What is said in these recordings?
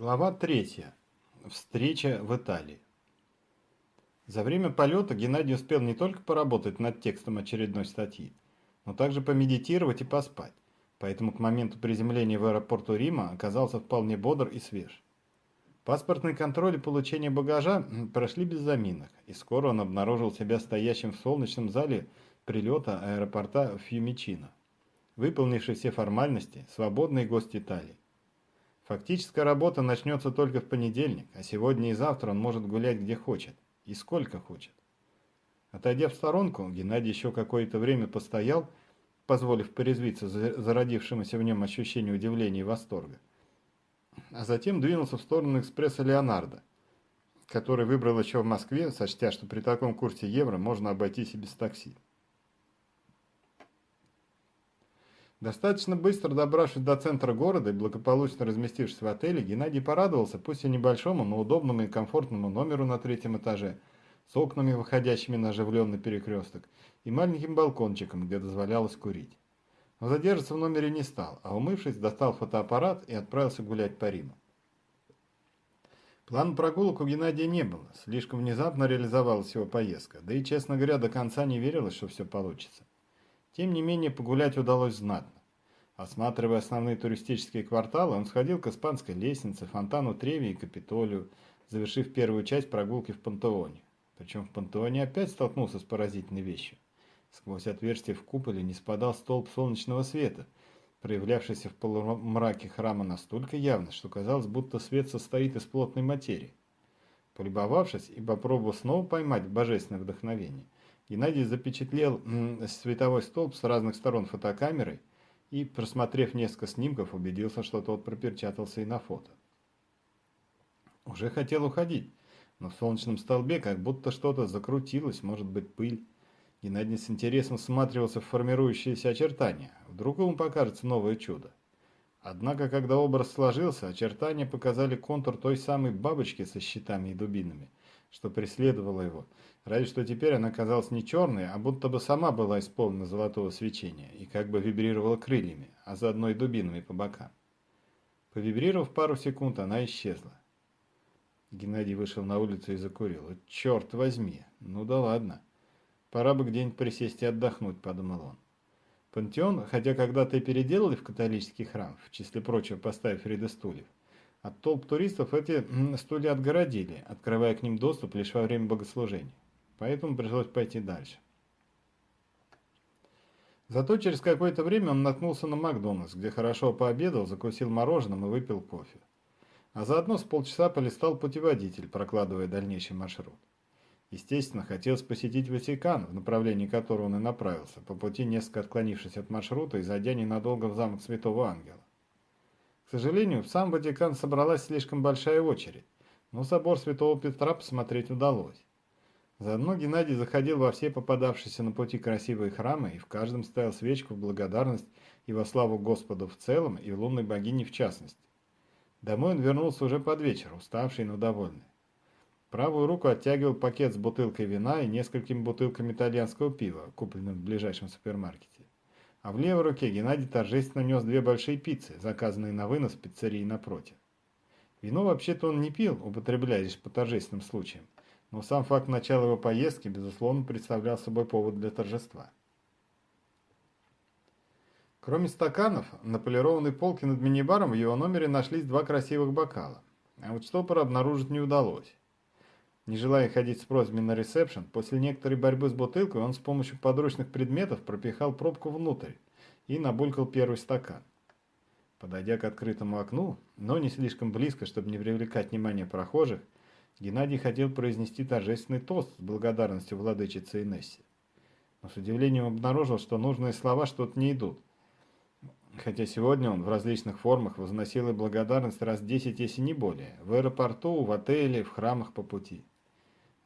Глава 3. Встреча в Италии. За время полета Геннадий успел не только поработать над текстом очередной статьи, но также помедитировать и поспать, поэтому к моменту приземления в аэропорту Рима оказался вполне бодр и свеж. Паспортный контроль и получение багажа прошли без заминок, и скоро он обнаружил себя стоящим в солнечном зале прилета аэропорта Фьюмичино, выполнивший все формальности, свободный гость Италии. Фактическая работа начнется только в понедельник, а сегодня и завтра он может гулять где хочет и сколько хочет. Отойдя в сторонку, Геннадий еще какое-то время постоял, позволив порезвиться зародившемуся в нем ощущению удивления и восторга. А затем двинулся в сторону экспресса Леонардо, который выбрал еще в Москве, сочтя, что при таком курсе евро можно обойтись и без такси. Достаточно быстро добравшись до центра города и благополучно разместившись в отеле, Геннадий порадовался, пусть и небольшому, но удобному и комфортному номеру на третьем этаже, с окнами, выходящими на оживленный перекресток, и маленьким балкончиком, где дозволялось курить. Но задержаться в номере не стал, а умывшись, достал фотоаппарат и отправился гулять по Риму. План прогулок у Геннадия не было, слишком внезапно реализовалась его поездка, да и, честно говоря, до конца не верилось, что все получится. Тем не менее, погулять удалось знатно. Осматривая основные туристические кварталы, он сходил к Испанской лестнице, фонтану Треви и Капитолию, завершив первую часть прогулки в Пантеоне. Причем в Пантеоне опять столкнулся с поразительной вещью. Сквозь отверстие в куполе не спадал столб солнечного света, проявлявшийся в полумраке храма настолько явно, что казалось, будто свет состоит из плотной материи. Полюбовавшись и попробовав снова поймать божественное вдохновение – Геннадий запечатлел световой столб с разных сторон фотокамерой и, просмотрев несколько снимков, убедился, что тот проперчатался и на фото. Уже хотел уходить, но в солнечном столбе как будто что-то закрутилось, может быть пыль. Геннадий с интересом всматривался в формирующиеся очертания. Вдруг ему покажется новое чудо. Однако, когда образ сложился, очертания показали контур той самой бабочки со щитами и дубинами, что преследовала его – Разве что теперь она казалась не черной, а будто бы сама была исполнена золотого свечения и как бы вибрировала крыльями, а заодно и дубинами по бокам. Повибрировав пару секунд, она исчезла. Геннадий вышел на улицу и закурил. «Черт возьми! Ну да ладно. Пора бы где-нибудь присесть и отдохнуть», — подумал он. Пантеон, хотя когда-то и переделали в католический храм, в числе прочего поставив ряды стульев, от толп туристов эти стулья отгородили, открывая к ним доступ лишь во время богослужения поэтому пришлось пойти дальше. Зато через какое-то время он наткнулся на Макдональдс, где хорошо пообедал, закусил мороженым и выпил кофе. А заодно с полчаса полистал путеводитель, прокладывая дальнейший маршрут. Естественно, хотелось посетить Ватикан, в направлении которого он и направился, по пути несколько отклонившись от маршрута и зайдя ненадолго в замок Святого Ангела. К сожалению, в сам Ватикан собралась слишком большая очередь, но собор Святого Петра посмотреть удалось. Заодно Геннадий заходил во все попадавшиеся на пути красивые храмы и в каждом ставил свечку в благодарность и во славу Господу в целом и в лунной богине в частности. Домой он вернулся уже под вечер, уставший, но довольный. Правую руку оттягивал пакет с бутылкой вина и несколькими бутылками итальянского пива, купленным в ближайшем супермаркете. А в левой руке Геннадий торжественно нес две большие пиццы, заказанные на вынос в пиццерии напротив. Вино вообще-то он не пил, употребляя лишь по торжественным случаям но сам факт начала его поездки, безусловно, представлял собой повод для торжества. Кроме стаканов, на полированной полке над мини-баром в его номере нашлись два красивых бокала, а вот штопора обнаружить не удалось. Не желая ходить с просьбами на ресепшн, после некоторой борьбы с бутылкой он с помощью подручных предметов пропихал пробку внутрь и набулькал первый стакан. Подойдя к открытому окну, но не слишком близко, чтобы не привлекать внимание прохожих, Геннадий хотел произнести торжественный тост с благодарностью владычице Инессе. Но с удивлением обнаружил, что нужные слова что-то не идут. Хотя сегодня он в различных формах возносил и благодарность раз десять, если не более. В аэропорту, в отеле, в храмах по пути.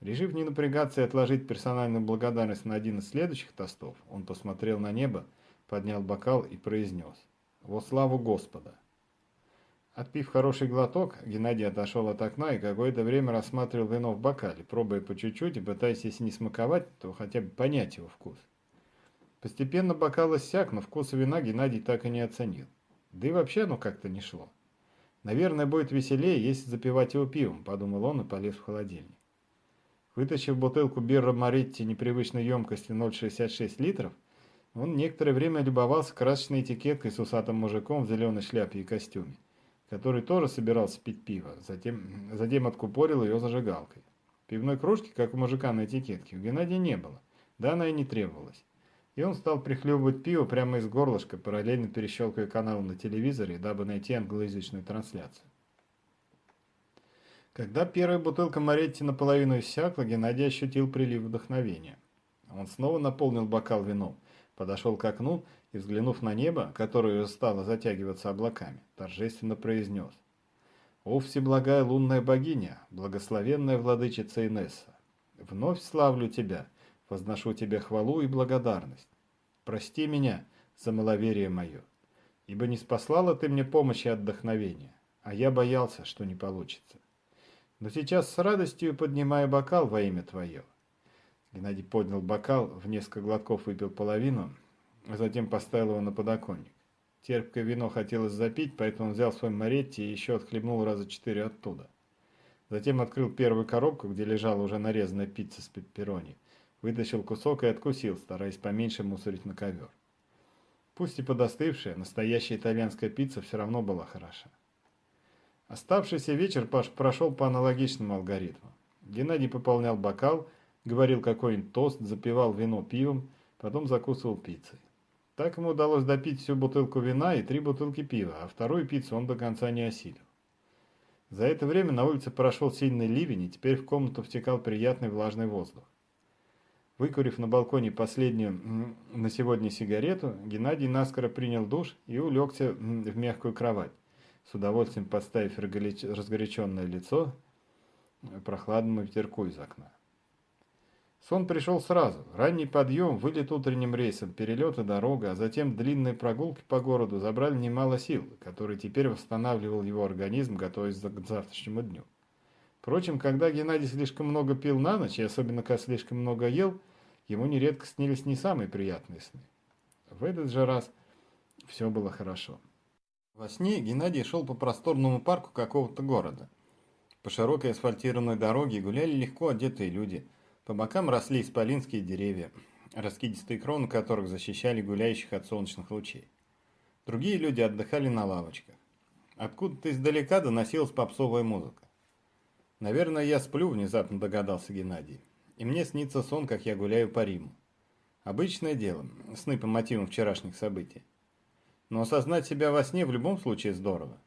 Решив не напрягаться и отложить персональную благодарность на один из следующих тостов, он посмотрел на небо, поднял бокал и произнес «Во славу Господа!». Отпив хороший глоток, Геннадий отошел от окна и какое-то время рассматривал вино в бокале, пробуя по чуть-чуть и пытаясь, если не смаковать, то хотя бы понять его вкус. Постепенно бокал иссяк, но вкус вина Геннадий так и не оценил. Да и вообще оно как-то не шло. Наверное, будет веселее, если запивать его пивом, подумал он и полез в холодильник. Вытащив бутылку Бирра Маритти непривычной емкости 0,66 литров, он некоторое время любовался красочной этикеткой с усатым мужиком в зеленой шляпе и костюме, который тоже собирался пить пиво, затем, затем откупорил ее зажигалкой. Пивной кружки, как у мужика на этикетке, у Геннадия не было, да она и не требовалась. И он стал прихлебывать пиво прямо из горлышка, параллельно перещелкивая канал на телевизоре, дабы найти англоязычную трансляцию. Когда первая бутылка Моретти наполовину иссякла, Геннадий ощутил прилив вдохновения. Он снова наполнил бокал вином, подошел к окну и, взглянув на небо, которое стало затягиваться облаками, торжественно произнес. «О, всеблагая лунная богиня, благословенная владычица Инесса, вновь славлю тебя, возношу тебе хвалу и благодарность. Прости меня за маловерие мое, ибо не спаслала ты мне помощи и отдохновения, а я боялся, что не получится. Но сейчас с радостью поднимаю бокал во имя твое». Геннадий поднял бокал, в несколько глотков выпил половину, а затем поставил его на подоконник. Терпкое вино хотелось запить, поэтому он взял свой Моретти и еще отхлебнул раза четыре оттуда. Затем открыл первую коробку, где лежала уже нарезанная пицца с пепперони. Вытащил кусок и откусил, стараясь поменьше мусорить на ковер. Пусть и подостывшая, настоящая итальянская пицца все равно была хороша. Оставшийся вечер прошел по аналогичному алгоритму. Геннадий пополнял бокал, говорил какой-нибудь тост, запивал вино пивом, потом закусывал пиццей. Так ему удалось допить всю бутылку вина и три бутылки пива, а вторую пиццу он до конца не осилил. За это время на улице прошел сильный ливень, и теперь в комнату втекал приятный влажный воздух. Выкурив на балконе последнюю на сегодня сигарету, Геннадий наскоро принял душ и улегся в мягкую кровать, с удовольствием подставив разгоряченное лицо прохладному ветерку из окна. Сон пришел сразу. Ранний подъем, вылет утренним рейсом, перелет и дорога, а затем длинные прогулки по городу забрали немало сил, которые теперь восстанавливал его организм, готовясь к завтрашнему дню. Впрочем, когда Геннадий слишком много пил на ночь, и особенно когда слишком много ел, ему нередко снились не самые приятные сны. В этот же раз все было хорошо. Во сне Геннадий шел по просторному парку какого-то города. По широкой асфальтированной дороге гуляли легко одетые люди – по бокам росли исполинские деревья, раскидистые кроны которых защищали гуляющих от солнечных лучей. Другие люди отдыхали на лавочках. Откуда-то издалека доносилась попсовая музыка. «Наверное, я сплю», – внезапно догадался Геннадий. «И мне снится сон, как я гуляю по Риму. Обычное дело, сны по мотивам вчерашних событий. Но осознать себя во сне в любом случае здорово.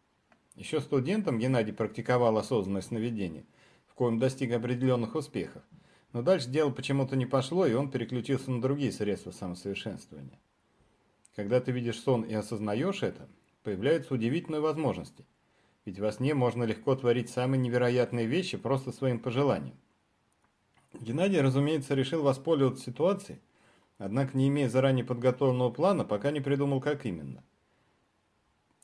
Еще студентом Геннадий практиковал осознанное сновидение, в коем достиг определенных успехов – но дальше дело почему-то не пошло, и он переключился на другие средства самосовершенствования. Когда ты видишь сон и осознаешь это, появляются удивительные возможности. Ведь во сне можно легко творить самые невероятные вещи просто своим пожеланием. Геннадий, разумеется, решил воспользоваться ситуацией, однако не имея заранее подготовленного плана, пока не придумал, как именно.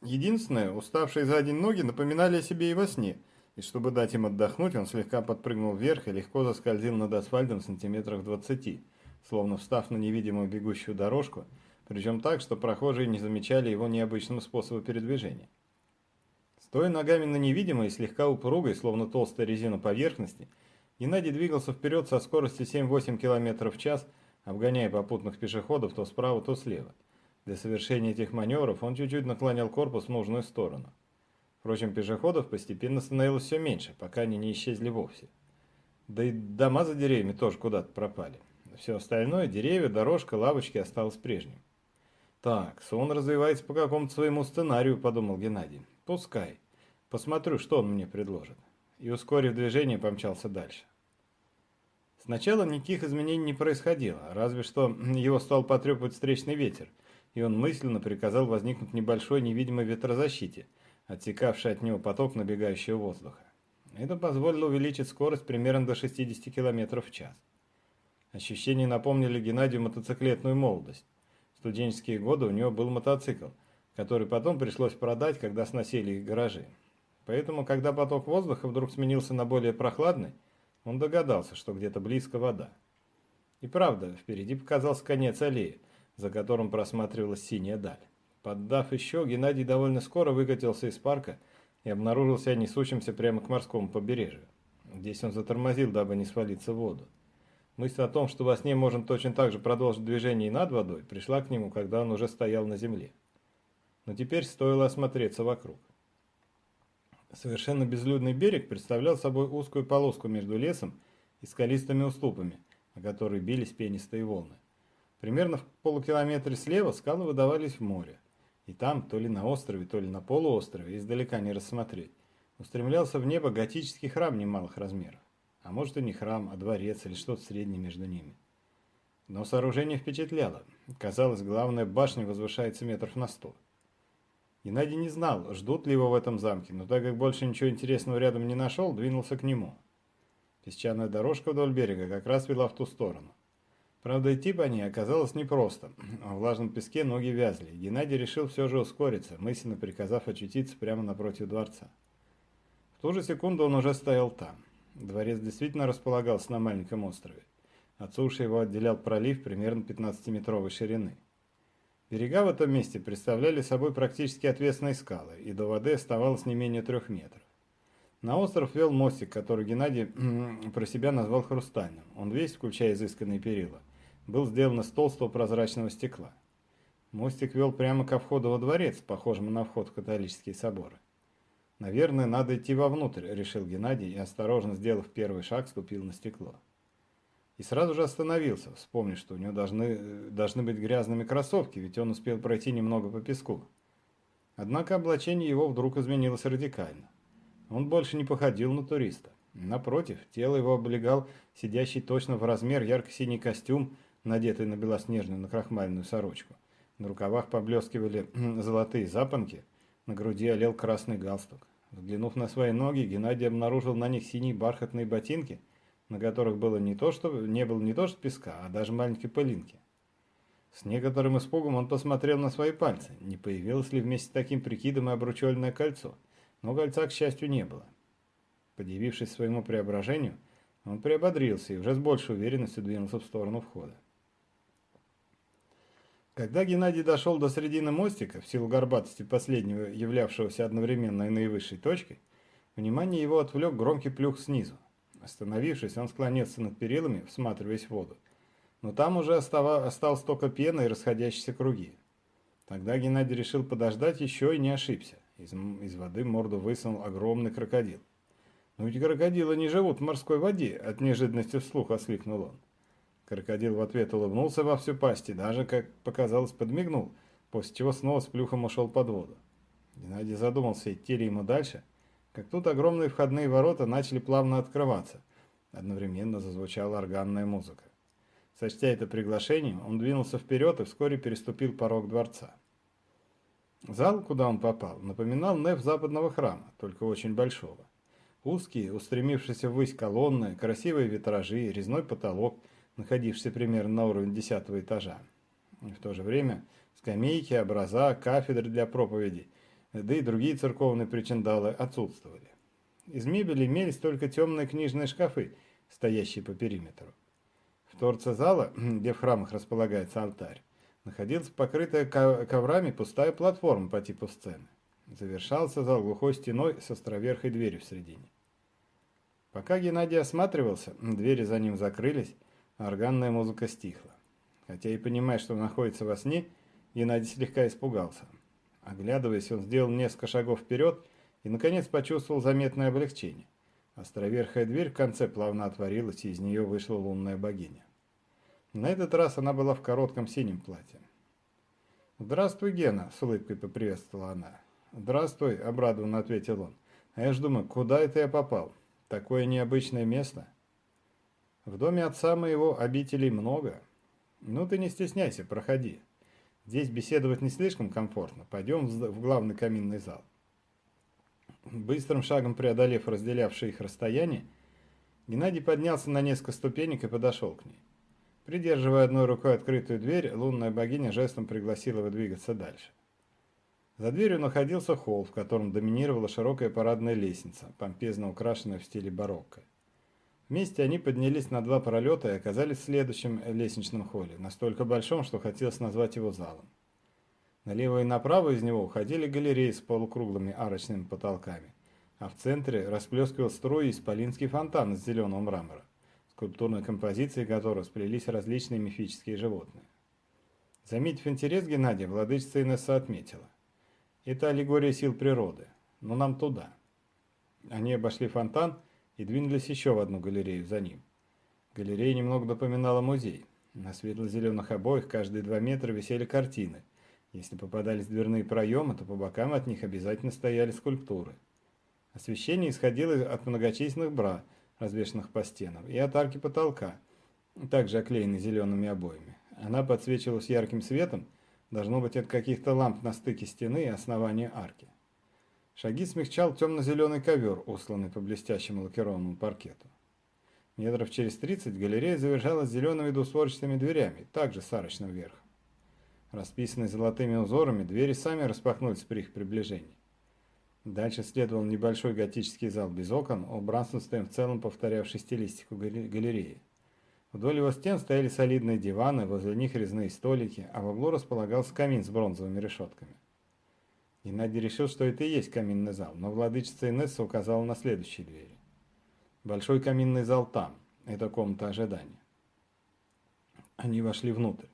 Единственное, уставшие за день ноги напоминали о себе и во сне – и чтобы дать им отдохнуть, он слегка подпрыгнул вверх и легко заскользил над асфальтом сантиметрах двадцати, словно встав на невидимую бегущую дорожку, причем так, что прохожие не замечали его необычного способа передвижения. Стоя ногами на невидимой и слегка упругой, словно толстая резина поверхности, Геннадий двигался вперед со скоростью 7-8 км в час, обгоняя попутных пешеходов то справа, то слева. Для совершения этих маневров он чуть-чуть наклонял корпус в нужную сторону. Впрочем, пешеходов постепенно становилось все меньше, пока они не исчезли вовсе. Да и дома за деревьями тоже куда-то пропали. Все остальное, деревья, дорожка, лавочки осталось прежним. «Так, сон развивается по какому-то своему сценарию», – подумал Геннадий. «Пускай. Посмотрю, что он мне предложит». И, ускорив движение, помчался дальше. Сначала никаких изменений не происходило, разве что его стал потрепывать встречный ветер, и он мысленно приказал возникнуть небольшой невидимой ветрозащите – отсекавший от него поток набегающего воздуха. Это позволило увеличить скорость примерно до 60 км в час. Ощущения напомнили Геннадию мотоциклетную молодость. В студенческие годы у него был мотоцикл, который потом пришлось продать, когда сносили их гаражи. Поэтому, когда поток воздуха вдруг сменился на более прохладный, он догадался, что где-то близко вода. И правда, впереди показался конец аллеи, за которым просматривалась синяя даль. Поддав еще, Геннадий довольно скоро выкатился из парка, и обнаружил себя несущимся прямо к морскому побережью. Здесь он затормозил, дабы не свалиться в воду. Мысль о том, что во сне можно точно так же продолжить движение и над водой, пришла к нему, когда он уже стоял на земле. Но теперь стоило осмотреться вокруг. Совершенно безлюдный берег представлял собой узкую полоску между лесом и скалистыми уступами, на которые бились пенистые волны. Примерно в полукилометре слева скалы выдавались в море. И там, то ли на острове, то ли на полуострове, издалека не рассмотреть, устремлялся в небо готический храм немалых размеров. А может и не храм, а дворец или что-то среднее между ними. Но сооружение впечатляло. Казалось, главная башня возвышается метров на сто. Геннадий не знал, ждут ли его в этом замке, но так как больше ничего интересного рядом не нашел, двинулся к нему. Песчаная дорожка вдоль берега как раз вела в ту сторону. Правда, идти по ней оказалось непросто. В влажном песке ноги вязли. Геннадий решил все же ускориться, мысленно приказав очутиться прямо напротив дворца. В ту же секунду он уже стоял там. Дворец действительно располагался на маленьком острове. От суши его отделял пролив примерно 15-метровой ширины. Берега в этом месте представляли собой практически отвесные скалы, и до воды оставалось не менее трех метров. На остров вел мостик, который Геннадий про себя назвал хрустальным. Он весь, включая изысканные перила, был сделан из толстого прозрачного стекла. Мостик вел прямо ко входу во дворец, похожему на вход в католические соборы. «Наверное, надо идти вовнутрь», — решил Геннадий и, осторожно сделав первый шаг, ступил на стекло. И сразу же остановился, вспомнив, что у него должны, должны быть грязными кроссовки, ведь он успел пройти немного по песку. Однако облачение его вдруг изменилось радикально. Он больше не походил на туриста. Напротив, тело его облегал сидящий точно в размер ярко-синий костюм, надетый на белоснежную накрахмальную сорочку. На рукавах поблескивали золотые запонки, на груди олел красный галстук. Взглянув на свои ноги, Геннадий обнаружил на них синие бархатные ботинки, на которых было не то, что, не было не то что песка, а даже маленькие пылинки. С некоторым испугом он посмотрел на свои пальцы, не появилось ли вместе с таким прикидом и обручальное кольцо, но кольца, к счастью, не было. Подивившись своему преображению, он приободрился и уже с большей уверенностью двинулся в сторону входа. Когда Геннадий дошел до середины мостика, в силу горбатости последнего, являвшегося одновременно и наивысшей точкой, внимание его отвлек громкий плюх снизу. Остановившись, он склонился над перилами, всматриваясь в воду. Но там уже осталось только пена и расходящиеся круги. Тогда Геннадий решил подождать еще и не ошибся. Из, из воды морду высунул огромный крокодил. «Но ведь крокодилы не живут в морской воде», — от неожиданности вслух осликнул он. Крокодил в ответ улыбнулся во всю пасть и даже, как показалось, подмигнул, после чего снова с плюхом ушел под воду. Геннадий задумался, идти ли ему дальше, как тут огромные входные ворота начали плавно открываться. Одновременно зазвучала органная музыка. Сочтя это приглашением, он двинулся вперед и вскоре переступил порог дворца. Зал, куда он попал, напоминал неф западного храма, только очень большого. Узкие, устремившиеся ввысь колонны, красивые витражи, резной потолок – находившийся примерно на уровне десятого этажа. И в то же время скамейки, образа, кафедры для проповедей, да и другие церковные причиндалы отсутствовали. Из мебели имелись только темные книжные шкафы, стоящие по периметру. В торце зала, где в храмах располагается алтарь, находилась покрытая коврами пустая платформа по типу сцены. Завершался зал глухой стеной с островерхой дверью в середине. Пока Геннадий осматривался, двери за ним закрылись, Органная музыка стихла. Хотя и понимая, что находится во сне, Геннадий слегка испугался. Оглядываясь, он сделал несколько шагов вперед и, наконец, почувствовал заметное облегчение. Островерхая дверь в конце плавно отворилась, и из нее вышла лунная богиня. На этот раз она была в коротком синем платье. «Здравствуй, Гена!» – с улыбкой поприветствовала она. «Здравствуй!» – обрадованно ответил он. «А я ж думаю, куда это я попал? Такое необычное место!» В доме отца моего обителей много. Ну ты не стесняйся, проходи. Здесь беседовать не слишком комфортно. Пойдем в главный каминный зал. Быстрым шагом преодолев разделявшее их расстояние, Геннадий поднялся на несколько ступенек и подошел к ней. Придерживая одной рукой открытую дверь, лунная богиня жестом пригласила его двигаться дальше. За дверью находился холл, в котором доминировала широкая парадная лестница, помпезно украшенная в стиле барокко. Вместе они поднялись на два пролета и оказались в следующем лестничном холле, настолько большом, что хотелось назвать его залом. Налево и направо из него уходили галереи с полукруглыми арочными потолками. а в центре расплескивал строй исполинский фонтан из зеленого мрамора, скульптурной композиции которого сплелись различные мифические животные. Заметив интерес Геннадия, владычица Инесса отметила. Это аллегория сил природы, но нам туда. Они обошли фонтан и двинулись еще в одну галерею за ним. Галерея немного напоминала музей. На светло-зеленых обоях каждые два метра висели картины. Если попадались дверные проемы, то по бокам от них обязательно стояли скульптуры. Освещение исходило от многочисленных бра, развешанных по стенам, и от арки потолка, также оклеенной зелеными обоями. Она подсвечивалась ярким светом, должно быть от каких-то ламп на стыке стены и основания арки. Шаги смягчал темно-зеленый ковер, усланный по блестящему лакированному паркету. Метров через тридцать галерея завершалась зелеными двустворчатыми дверями, также с арочным верхом. Расписанные золотыми узорами, двери сами распахнулись при их приближении. Дальше следовал небольшой готический зал без окон, убранством в целом повторявший стилистику галереи. Вдоль его стен стояли солидные диваны, возле них резные столики, а в углу располагался камин с бронзовыми решетками. Геннадий решил, что это и есть каминный зал, но владычица Инесса указала на следующие двери. Большой каминный зал там, это комната ожидания. Они вошли внутрь.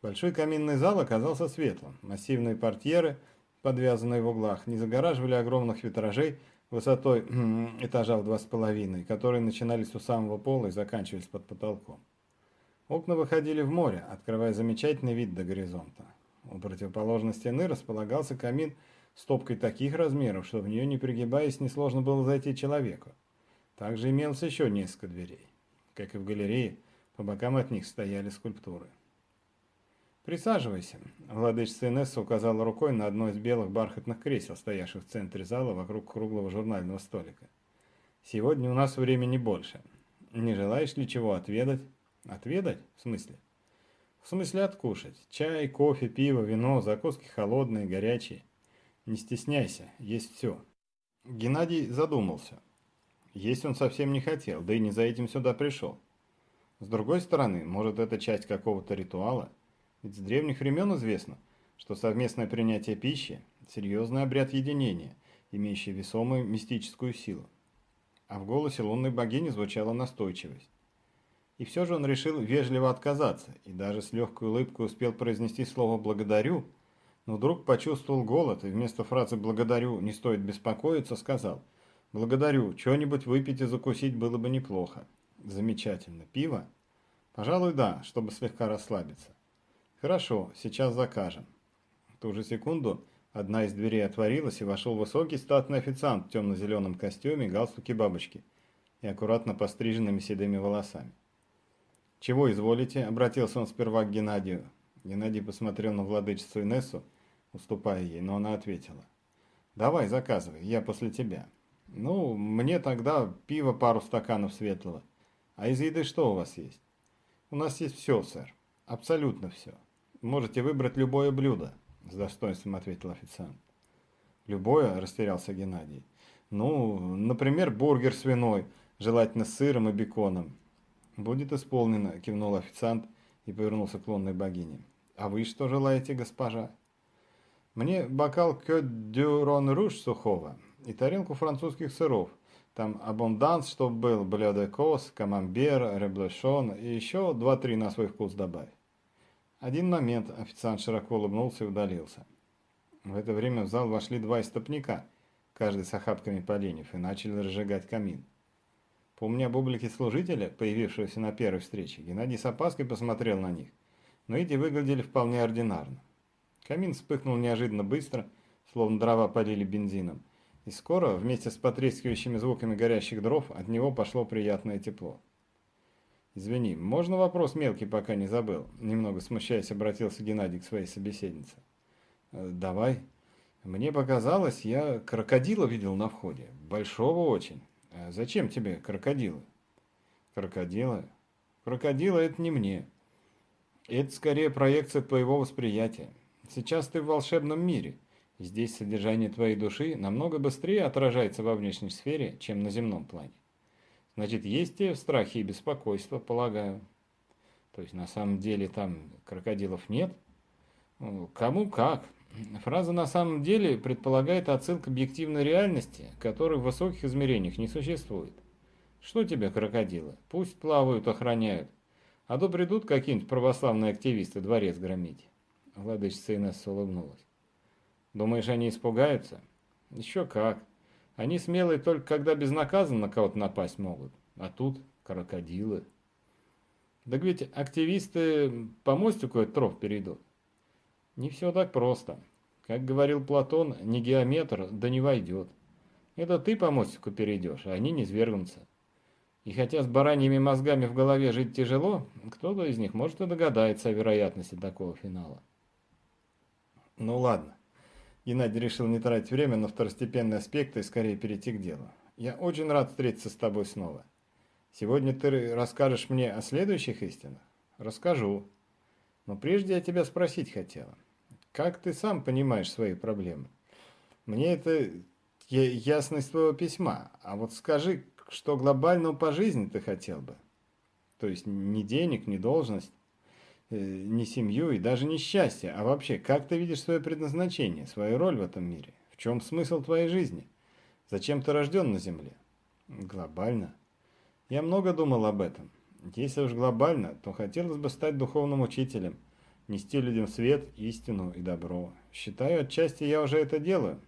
Большой каминный зал оказался светлым. Массивные портьеры, подвязанные в углах, не загораживали огромных витражей высотой этажа в два с половиной, которые начинались у самого пола и заканчивались под потолком. Окна выходили в море, открывая замечательный вид до горизонта. У противоположной стены располагался камин с топкой таких размеров, что в нее, не пригибаясь, несложно было зайти человеку. Также имелось еще несколько дверей. Как и в галерее, по бокам от них стояли скульптуры. «Присаживайся», — владычица Инесса указала рукой на одно из белых бархатных кресел, стоявших в центре зала вокруг круглого журнального столика. «Сегодня у нас времени больше. Не желаешь ли чего отведать?» «Отведать? В смысле?» В смысле откушать. Чай, кофе, пиво, вино, закуски холодные, горячие. Не стесняйся, есть все. Геннадий задумался. Есть он совсем не хотел, да и не за этим сюда пришел. С другой стороны, может это часть какого-то ритуала? Ведь с древних времен известно, что совместное принятие пищи – серьезный обряд единения, имеющий весомую мистическую силу. А в голосе лунной богини звучала настойчивость. И все же он решил вежливо отказаться, и даже с легкой улыбкой успел произнести слово «благодарю», но вдруг почувствовал голод, и вместо фразы «благодарю, не стоит беспокоиться» сказал «благодарю, что-нибудь выпить и закусить было бы неплохо». Замечательно. Пиво? Пожалуй, да, чтобы слегка расслабиться. Хорошо, сейчас закажем. В ту же секунду одна из дверей отворилась, и вошел высокий статный официант в темно-зеленом костюме, галстуке бабочки и аккуратно постриженными седыми волосами. «Чего изволите?» – обратился он сперва к Геннадию. Геннадий посмотрел на владычицу Инессу, уступая ей, но она ответила. «Давай, заказывай, я после тебя». «Ну, мне тогда пиво пару стаканов светлого. А из еды что у вас есть?» «У нас есть все, сэр. Абсолютно все. Можете выбрать любое блюдо», – с достоинством ответил официант. «Любое?» – растерялся Геннадий. «Ну, например, бургер свиной, желательно с сыром и беконом. «Будет исполнено», – кивнул официант и повернулся к лунной богине. «А вы что желаете, госпожа?» «Мне бокал кёд дю руж сухого и тарелку французских сыров. Там абунданс, чтоб был, блё де кос, камамбер, реблешон и еще два-три на свой вкус добавь». Один момент официант широко улыбнулся и удалился. В это время в зал вошли два истопника, каждый с охапками поленьев, и начали разжигать камин. Помня об облике служителя, появившегося на первой встрече, Геннадий с опаской посмотрел на них, но эти выглядели вполне ординарно. Камин вспыхнул неожиданно быстро, словно дрова полили бензином, и скоро, вместе с потрескивающими звуками горящих дров, от него пошло приятное тепло. «Извини, можно вопрос мелкий, пока не забыл?» Немного смущаясь, обратился Геннадий к своей собеседнице. «Э, «Давай. Мне показалось, я крокодила видел на входе. Большого очень. А зачем тебе крокодилы? Крокодилы? Крокодилы это не мне. Это скорее проекция твоего восприятия. Сейчас ты в волшебном мире. Здесь содержание твоей души намного быстрее отражается во внешней сфере, чем на земном плане. Значит, есть те страхи и беспокойство, полагаю. То есть на самом деле там крокодилов нет? Ну, кому как. Фраза на самом деле предполагает отсылку к объективной реальности, которой в высоких измерениях не существует. Что тебе, крокодилы? Пусть плавают, охраняют. А то придут какие-нибудь православные активисты дворец громить. Владычица Инесса улыбнулась. Думаешь, они испугаются? Еще как. Они смелые только когда безнаказанно на кого-то напасть могут. А тут крокодилы. Так ведь активисты по мостику этот ров перейдут. Не все так просто. Как говорил Платон, не геометр, да не войдет. Это ты по мостику перейдешь, а они не свергнутся. И хотя с бараньими мозгами в голове жить тяжело, кто-то из них может и догадается о вероятности такого финала. Ну ладно. Геннадий решил не тратить время на второстепенные аспекты и скорее перейти к делу. Я очень рад встретиться с тобой снова. Сегодня ты расскажешь мне о следующих истинах? Расскажу. Но прежде я тебя спросить хотела. Как ты сам понимаешь свои проблемы? Мне это ясность твоего письма. А вот скажи, что глобального по жизни ты хотел бы? То есть ни денег, ни должность, э, ни семью и даже не счастье, а вообще, как ты видишь свое предназначение, свою роль в этом мире? В чем смысл твоей жизни? Зачем ты рожден на Земле? Глобально. Я много думал об этом. Если уж глобально, то хотелось бы стать духовным учителем – нести людям свет, истину и добро. Считаю, отчасти я уже это делаю.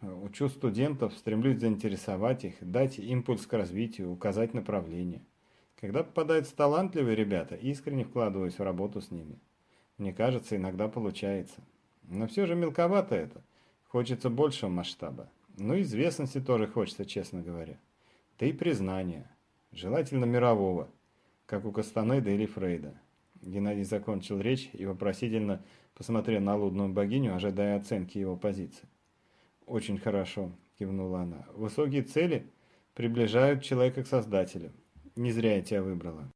Учу студентов, стремлюсь заинтересовать их, дать импульс к развитию, указать направление. Когда попадаются талантливые ребята, искренне вкладываюсь в работу с ними. Мне кажется, иногда получается. Но все же мелковато это. Хочется большего масштаба. Ну, известности тоже хочется, честно говоря. Да и признания. Желательно мирового, как у Кастанеда или Фрейда. Геннадий закончил речь и вопросительно посмотрел на лудную богиню, ожидая оценки его позиции. «Очень хорошо», – кивнула она. «Высокие цели приближают человека к Создателю. Не зря я тебя выбрала».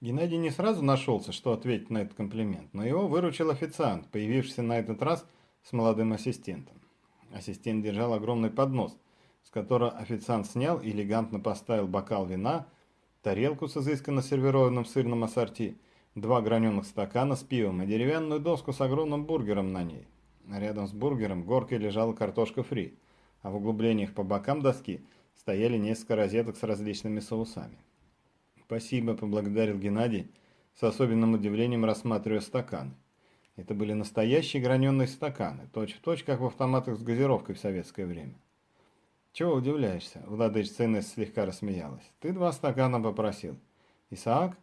Геннадий не сразу нашелся, что ответить на этот комплимент, но его выручил официант, появившийся на этот раз с молодым ассистентом. Ассистент держал огромный поднос, с которого официант снял и элегантно поставил бокал вина, тарелку с изысканно сервированным сырным ассорти – два граненых стакана с пивом и деревянную доску с огромным бургером на ней. Рядом с бургером горкой лежала картошка фри, а в углублениях по бокам доски стояли несколько розеток с различными соусами. «Спасибо», – поблагодарил Геннадий, с особенным удивлением рассматривая стаканы. Это были настоящие граненые стаканы, точь-в-точь, точь, как в автоматах с газировкой в советское время. «Чего удивляешься?» – владычица Инесс слегка рассмеялась. «Ты два стакана попросил. Исаак?»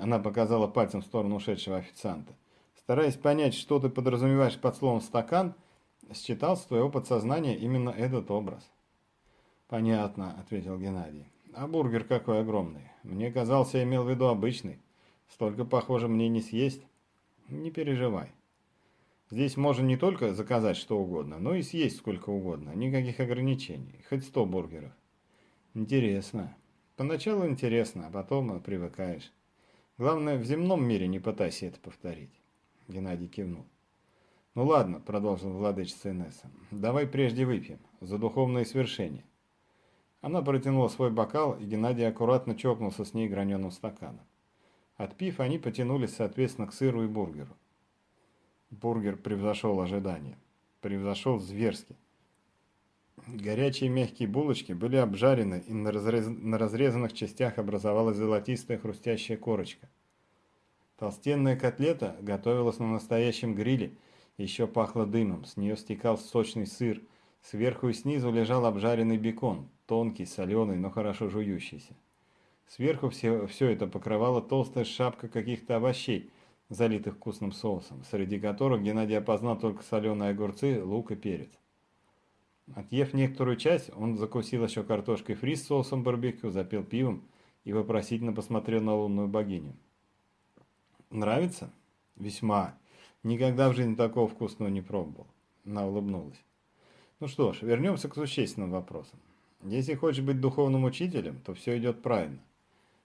Она показала пальцем в сторону ушедшего официанта. Стараясь понять, что ты подразумеваешь под словом «стакан», считал с твоего подсознания именно этот образ. «Понятно», — ответил Геннадий. «А бургер какой огромный. Мне казался, я имел в виду обычный. Столько, похоже, мне не съесть. Не переживай. Здесь можно не только заказать что угодно, но и съесть сколько угодно. Никаких ограничений. Хоть сто бургеров. Интересно. Поначалу интересно, а потом привыкаешь. Главное, в земном мире не пытайся это повторить. Геннадий кивнул. Ну ладно, продолжил владычица Инесса, давай прежде выпьем, за духовное свершение. Она протянула свой бокал, и Геннадий аккуратно чокнулся с ней граненым стаканом. Отпив, они потянулись, соответственно, к сыру и бургеру. Бургер превзошел ожидания. Превзошел зверски. Горячие мягкие булочки были обжарены, и на, разрез... на разрезанных частях образовалась золотистая хрустящая корочка. Толстенная котлета готовилась на настоящем гриле, еще пахло дымом, с нее стекал сочный сыр, сверху и снизу лежал обжаренный бекон, тонкий, соленый, но хорошо жующийся. Сверху все, все это покрывала толстая шапка каких-то овощей, залитых вкусным соусом, среди которых Геннадий опознал только соленые огурцы, лук и перец. Отъев некоторую часть, он закусил еще картошкой фри с соусом барбекю, запил пивом и вопросительно посмотрел на лунную богиню. «Нравится?» «Весьма. Никогда в жизни такого вкусного не пробовал». Она улыбнулась. «Ну что ж, вернемся к существенным вопросам. Если хочешь быть духовным учителем, то все идет правильно.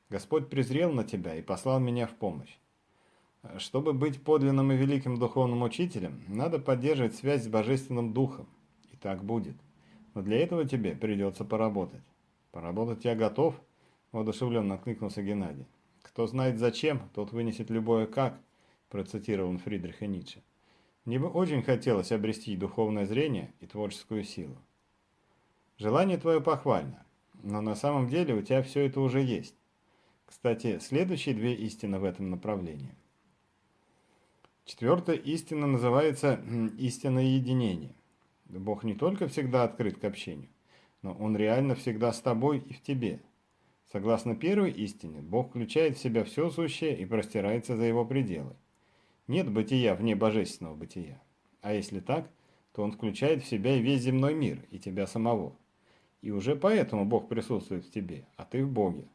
Господь презрел на тебя и послал меня в помощь. Чтобы быть подлинным и великим духовным учителем, надо поддерживать связь с Божественным Духом, так будет. Но для этого тебе придется поработать. Поработать я готов, воодушевленно откликнулся Геннадий. Кто знает зачем, тот вынесет любое как, процитировал Фридриха Ницше. Мне бы очень хотелось обрести духовное зрение и творческую силу. Желание твое похвально, но на самом деле у тебя все это уже есть. Кстати, следующие две истины в этом направлении. Четвертая истина называется истинное единение. Бог не только всегда открыт к общению, но Он реально всегда с тобой и в тебе. Согласно первой истине, Бог включает в себя все сущее и простирается за его пределы. Нет бытия вне божественного бытия. А если так, то Он включает в себя весь земной мир, и тебя самого. И уже поэтому Бог присутствует в тебе, а ты в Боге.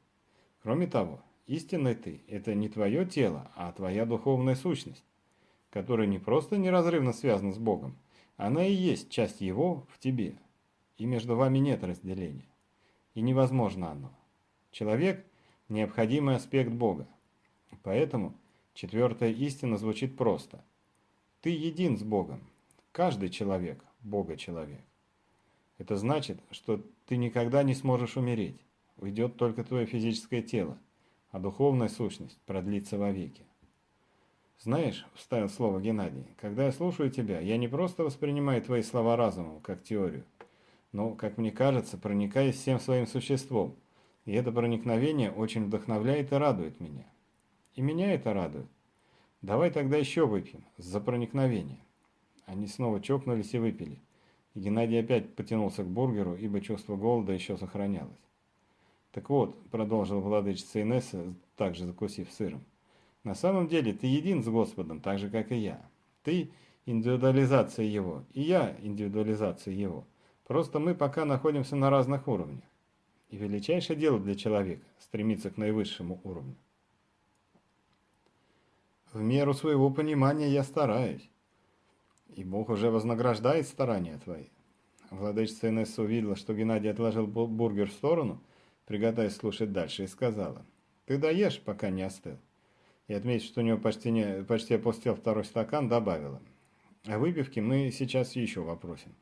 Кроме того, истинный ты – это не твое тело, а твоя духовная сущность, которая не просто неразрывно связана с Богом, она и есть часть Его в тебе, и между вами нет разделения. И невозможно оно. Человек – необходимый аспект Бога. Поэтому четвертая истина звучит просто. Ты един с Богом. Каждый человек – Бога-человек. Это значит, что ты никогда не сможешь умереть. Уйдет только твое физическое тело, а духовная сущность продлится вовеки. «Знаешь», – вставил слово Геннадий, – «когда я слушаю тебя, я не просто воспринимаю твои слова разумом, как теорию, но, как мне кажется, проникаясь всем своим существом, и это проникновение очень вдохновляет и радует меня. И меня это радует. Давай тогда еще выпьем, за проникновение». Они снова чокнулись и выпили. И Геннадий опять потянулся к бургеру, ибо чувство голода еще сохранялось. «Так вот», — продолжил владычица Инесса, также закусив сыром, «на самом деле ты един с Господом, так же, как и я. Ты — индивидуализация Его, и я — индивидуализация Его. Просто мы пока находимся на разных уровнях. И величайшее дело для человека — стремиться к наивысшему уровню. В меру своего понимания я стараюсь и Бог уже вознаграждает старания твои. Владычица Инесса увидела, что Геннадий отложил бургер в сторону, приготовясь слушать дальше, и сказала, «Ты даешь, пока не остыл». И отметив, что у него почти, не, почти опустил второй стакан, добавила, «О выпивке мы сейчас еще вопросим».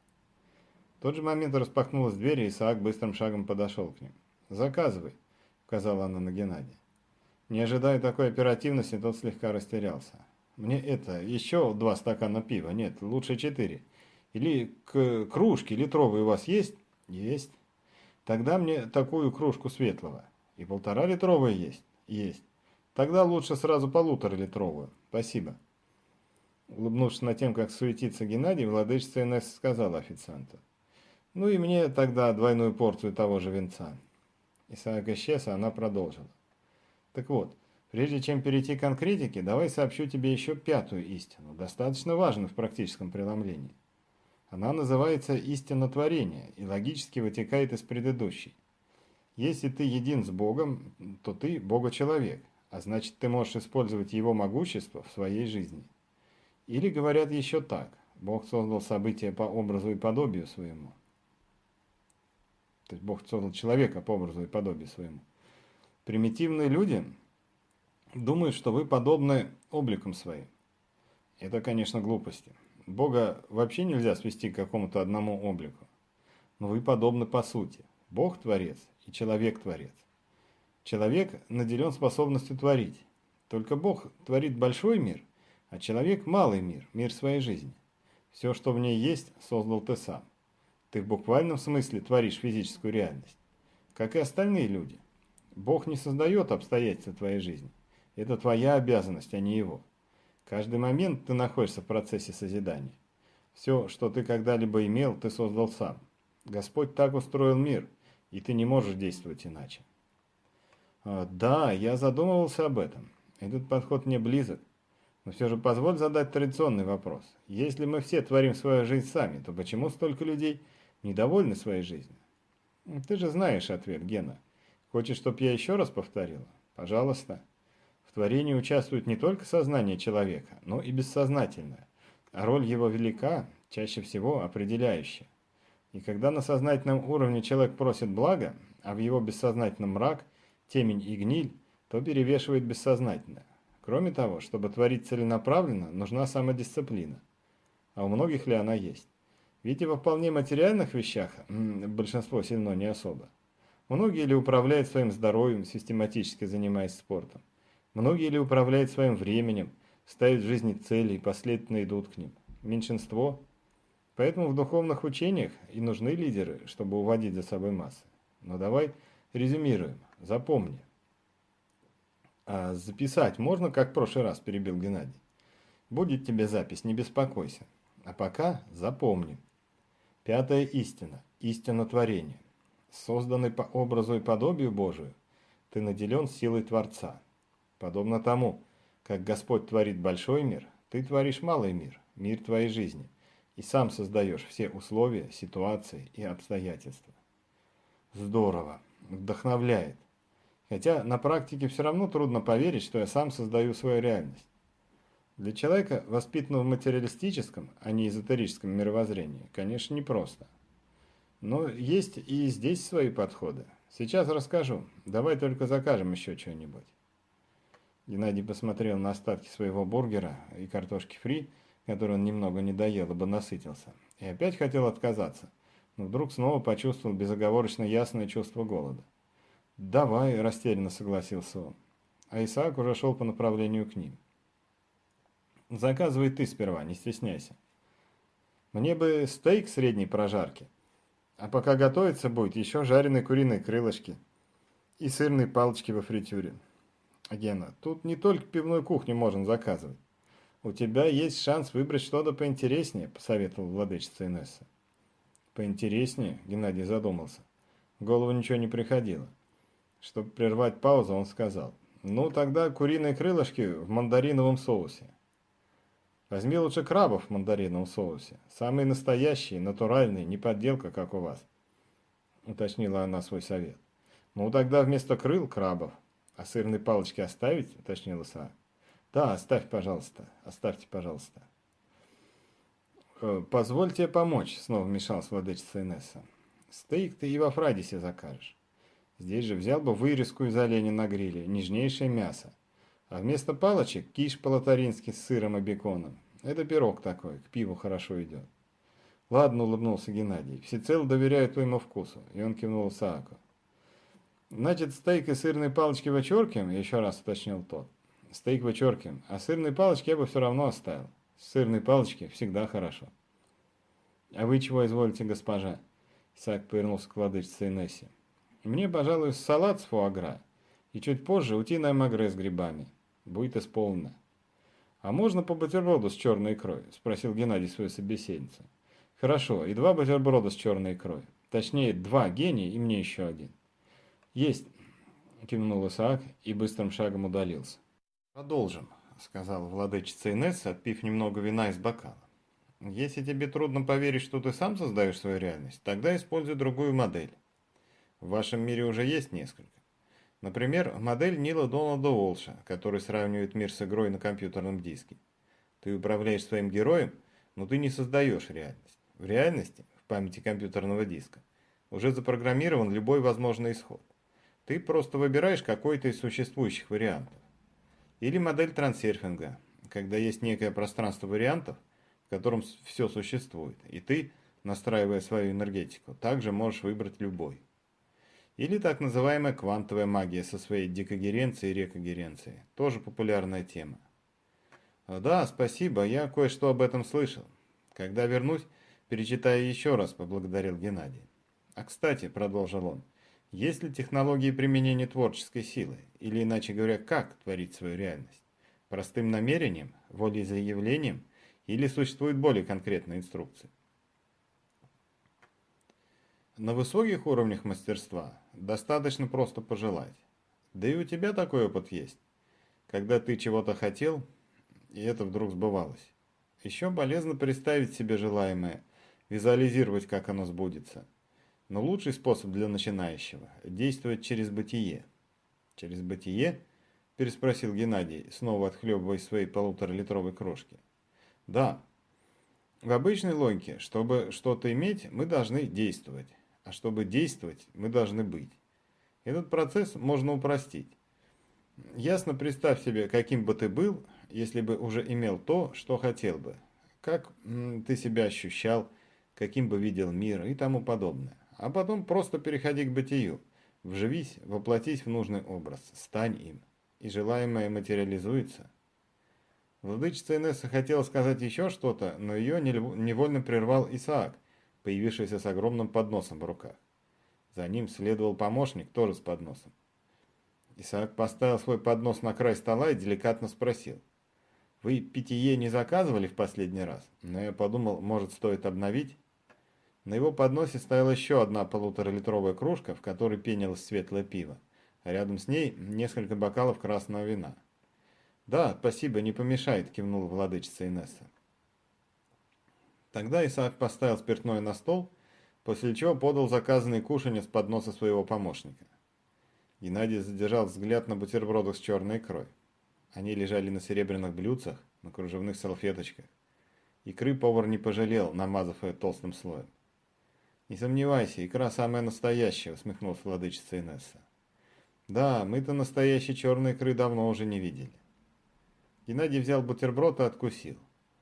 В тот же момент распахнулась дверь, и Исаак быстрым шагом подошел к ним. «Заказывай», — указала она на Геннадия. Не ожидая такой оперативности, тот слегка растерялся. Мне это, еще два стакана пива, нет, лучше четыре. Или к кружке литровой у вас есть? Есть. Тогда мне такую кружку светлого. И полтора литровая есть? Есть. Тогда лучше сразу полутора литровую. Спасибо. Улыбнувшись над тем, как суетится Геннадий, владычица Инесса сказала официанту. Ну и мне тогда двойную порцию того же венца. Исаак исчез, а она продолжила. Так вот, Прежде чем перейти к конкретике, давай сообщу тебе еще пятую истину, достаточно важную в практическом преломлении. Она называется истина творения и логически вытекает из предыдущей. Если ты един с Богом, то ты Бога-человек, а значит ты можешь использовать Его могущество в своей жизни. Или говорят еще так, Бог создал события по образу и подобию своему. То есть Бог создал человека по образу и подобию своему. Примитивные люди думают, что вы подобны обликом своим. Это, конечно, глупости. Бога вообще нельзя свести к какому-то одному облику. Но вы подобны по сути. Бог – творец и человек – творец. Человек наделен способностью творить. Только Бог творит большой мир, а человек – малый мир, мир своей жизни. Все, что в ней есть, создал ты сам. Ты в буквальном смысле творишь физическую реальность. Как и остальные люди. Бог не создает обстоятельства твоей жизни. Это твоя обязанность, а не его. Каждый момент ты находишься в процессе созидания. Все, что ты когда-либо имел, ты создал сам. Господь так устроил мир, и ты не можешь действовать иначе. А, да, я задумывался об этом. Этот подход мне близок. Но все же позволь задать традиционный вопрос. Если мы все творим свою жизнь сами, то почему столько людей недовольны своей жизнью? Ты же знаешь ответ, Гена. Хочешь, чтобы я еще раз повторила? Пожалуйста творении участвует не только сознание человека, но и бессознательное, а роль его велика, чаще всего определяющая. И когда на сознательном уровне человек просит блага, а в его бессознательном мрак, темень и гниль, то перевешивает бессознательное. Кроме того, чтобы творить целенаправленно, нужна самодисциплина. А у многих ли она есть? Ведь и во вполне материальных вещах большинство сильно не особо. Многие ли управляют своим здоровьем, систематически занимаясь спортом? Многие ли управляют своим временем, ставят в жизни цели и последовательно идут к ним. меньшинство. Поэтому в духовных учениях и нужны лидеры, чтобы уводить за собой массы. Но давай резюмируем. Запомни. А записать можно, как в прошлый раз, перебил Геннадий. Будет тебе запись, не беспокойся. А пока запомни. Пятая истина. Истина творения. Созданный по образу и подобию Божию, ты наделен силой Творца. Подобно тому, как Господь творит большой мир, ты творишь малый мир, мир твоей жизни, и сам создаешь все условия, ситуации и обстоятельства. Здорово, вдохновляет. Хотя на практике все равно трудно поверить, что я сам создаю свою реальность. Для человека, воспитанного в материалистическом, а не эзотерическом мировоззрении, конечно, непросто. Но есть и здесь свои подходы. Сейчас расскажу. Давай только закажем еще что-нибудь. Геннадий посмотрел на остатки своего бургера и картошки фри, который он немного не доел, ибо насытился, и опять хотел отказаться, но вдруг снова почувствовал безоговорочно ясное чувство голода. «Давай», – растерянно согласился он. А Исаак уже шел по направлению к ним. «Заказывай ты сперва, не стесняйся. Мне бы стейк средней прожарки, а пока готовиться будет, еще жареные куриные крылышки и сырные палочки во фритюре. Гена, тут не только пивную кухню можно заказывать. У тебя есть шанс выбрать что-то поинтереснее, посоветовал владычица Инесса. Поинтереснее? Геннадий задумался. В голову ничего не приходило. Чтобы прервать паузу, он сказал. Ну, тогда куриные крылышки в мандариновом соусе. Возьми лучше крабов в мандариновом соусе. Самые настоящие, натуральные, не подделка, как у вас. Уточнила она свой совет. Ну, тогда вместо крыл крабов «А сырные палочки оставить?» – уточнила Са. «Да, оставь, пожалуйста. Оставьте, пожалуйста». «Э, «Позвольте помочь», – снова вмешалась владычица Инесса. «Стейк ты и во Фрадисе закажешь. Здесь же взял бы вырезку из оленя на гриле, нежнейшее мясо. А вместо палочек киш по-латарински с сыром и беконом. Это пирог такой, к пиву хорошо идет». «Ладно», – улыбнулся Геннадий, – «всецело доверяю твоему вкусу». И он кивнул Сааку. Значит, стейк и сырные палочки вычеркиваем, еще раз уточнил тот. Стейк вычеркиваем, а сырные палочки я бы все равно оставил. Сырные палочки всегда хорошо. А вы чего изволите, госпожа? Исаак повернулся к владычице Инессе. Мне, пожалуй, салат с фуагра. И чуть позже утиное магре с грибами. Будет исполнено. «А можно по бутерброду с черной икрой?» – спросил Геннадий свою собеседницу. «Хорошо, и два бутерброда с черной икрой. Точнее, два гения и мне еще один». «Есть!» – кивнул Исаак и быстрым шагом удалился. «Продолжим», – сказала владычица Инесса, отпив немного вина из бокала. «Если тебе трудно поверить, что ты сам создаешь свою реальность, тогда используй другую модель. В вашем мире уже есть несколько. Например, модель Нила Дональда Уолша, который сравнивает мир с игрой на компьютерном диске. Ты управляешь своим героем, но ты не создаешь реальность. В реальности, в памяти компьютерного диска, уже запрограммирован любой возможный исход. Ты просто выбираешь какой-то из существующих вариантов. Или модель трансерфинга, когда есть некое пространство вариантов, в котором все существует, и ты, настраивая свою энергетику, также можешь выбрать любой. Или так называемая квантовая магия со своей дикогеренцией и рекогеренцией, тоже популярная тема. Да, спасибо, я кое-что об этом слышал. Когда вернусь, перечитаю еще раз, поблагодарил Геннадий. А кстати, продолжил он, есть ли технологии применения творческой силы, или иначе говоря, как творить свою реальность? Простым намерением, волеизъявлением, или существуют более конкретные инструкции? На высоких уровнях мастерства достаточно просто пожелать. Да и у тебя такой опыт есть. Когда ты чего-то хотел, и это вдруг сбывалось. Еще полезно представить себе желаемое, визуализировать, как оно сбудется – но лучший способ для начинающего – действовать через бытие. «Через бытие?» – переспросил Геннадий, снова отхлебывая своей полуторалитровой крошки. «Да. В обычной логике, чтобы что-то иметь, мы должны действовать. А чтобы действовать, мы должны быть. Этот процесс можно упростить. Ясно представь себе, каким бы ты был, если бы уже имел то, что хотел бы. Как ты себя ощущал, каким бы видел мир и тому подобное а потом просто переходи к бытию. Вживись, воплотись в нужный образ, стань им, и желаемое материализуется. Владычица Инесса хотела сказать еще что-то, но ее невольно прервал Исаак, появившийся с огромным подносом в руках. За ним следовал помощник, тоже с подносом. Исаак поставил свой поднос на край стола и деликатно спросил. «Вы питье не заказывали в последний раз? Но я подумал, может, стоит обновить?» На его подносе стояла еще одна полуторалитровая кружка, в которой пенилось светлое пиво, а рядом с ней несколько бокалов красного вина. «Да, спасибо, не помешает», – кивнула владычица Инесса. Тогда Исаак поставил спиртное на стол, после чего подал заказанные кушанья с подноса своего помощника. Геннадий задержал взгляд на бутербродах с черной икрой. Они лежали на серебряных блюдцах, на кружевных салфеточках. Икры повар не пожалел, намазав ее толстым слоем. «Не сомневайся, икра самая настоящая», — усмехнулась владычица Инесса. «Да, мы-то настоящей черной икры давно уже не видели». Геннадий взял бутерброд и откусил.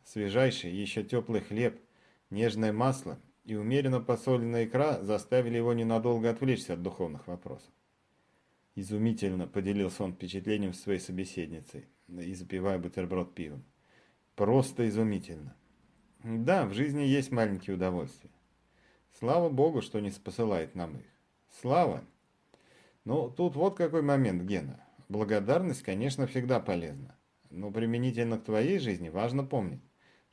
Свежайший, еще теплый хлеб, нежное масло и умеренно посоленная икра заставили его ненадолго отвлечься от духовных вопросов. Изумительно поделился он впечатлением с своей собеседницей и бутерброд пивом. Просто изумительно. Да, в жизни есть маленькие удовольствия. Слава Богу, что не посылает нам их. Слава! Но тут вот какой момент, Гена. Благодарность, конечно, всегда полезна. Но применительно к твоей жизни важно помнить,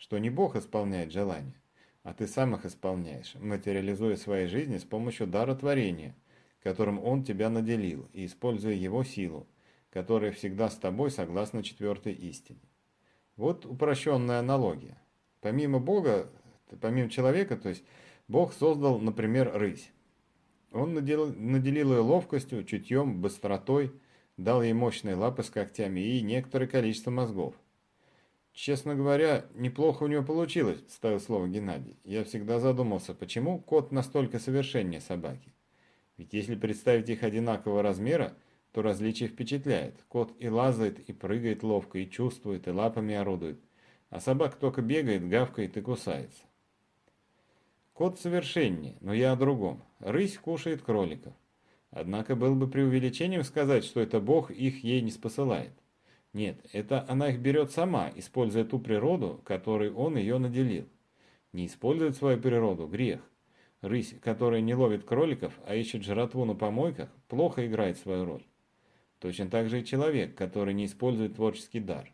что не Бог исполняет желания, а ты сам их исполняешь, материализуя своей жизни с помощью дара творения, которым Он тебя наделил, и используя его силу, которая всегда с тобой согласно четвертой истине. Вот упрощенная аналогия. Помимо Бога, помимо человека, то есть Бог создал, например, рысь. Он наделил, наделил ее ловкостью, чутьем, быстротой, дал ей мощные лапы с когтями и некоторое количество мозгов. Честно говоря, неплохо у нее получилось, ставил слово Геннадий. Я всегда задумался, почему кот настолько совершеннее собаки. Ведь если представить их одинакового размера, то различие впечатляет. Кот и лазает, и прыгает ловко, и чувствует, и лапами орудует. А собака только бегает, гавкает и кусается. Кот совершеннее, но я о другом. Рысь кушает кроликов. Однако было бы преувеличением сказать, что это Бог их ей не спосылает. Нет, это она их берет сама, используя ту природу, которой он ее наделил. Не использует свою природу – грех. Рысь, которая не ловит кроликов, а ищет жратву на помойках, плохо играет свою роль. Точно так же и человек, который не использует творческий дар.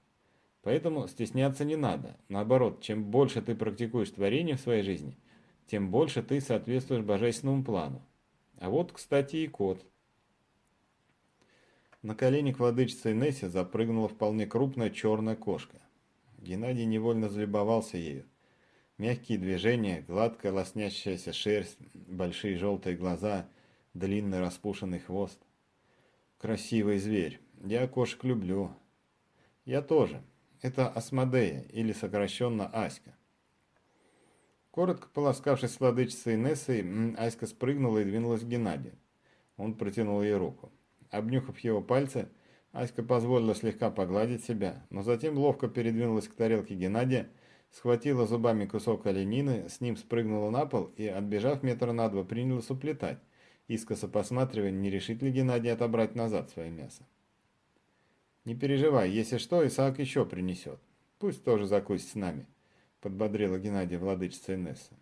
Поэтому стесняться не надо. Наоборот, чем больше ты практикуешь творение в своей жизни – тем больше ты соответствуешь божественному плану. А вот, кстати, и кот. На колени к владычице Инессе запрыгнула вполне крупная черная кошка. Геннадий невольно залюбовался ею. Мягкие движения, гладкая лоснящаяся шерсть, большие желтые глаза, длинный распушенный хвост. Красивый зверь. Я кошек люблю. Я тоже. Это Асмодея, или сокращенно Аська. Коротко полоскавшись с владычицей Инессой, Аська спрыгнула и двинулась к Геннадию. Он протянул ей руку. Обнюхав его пальцы, Аська позволила слегка погладить себя, но затем ловко передвинулась к тарелке Геннадия, схватила зубами кусок оленины, с ним спрыгнула на пол и, отбежав метра на два, принялась уплетать, искоса посматривая, не решит ли Геннадий отобрать назад свое мясо. «Не переживай, если что, Исаак еще принесет. Пусть тоже закусит с нами», – подбодрила Геннадия владычица Инесса.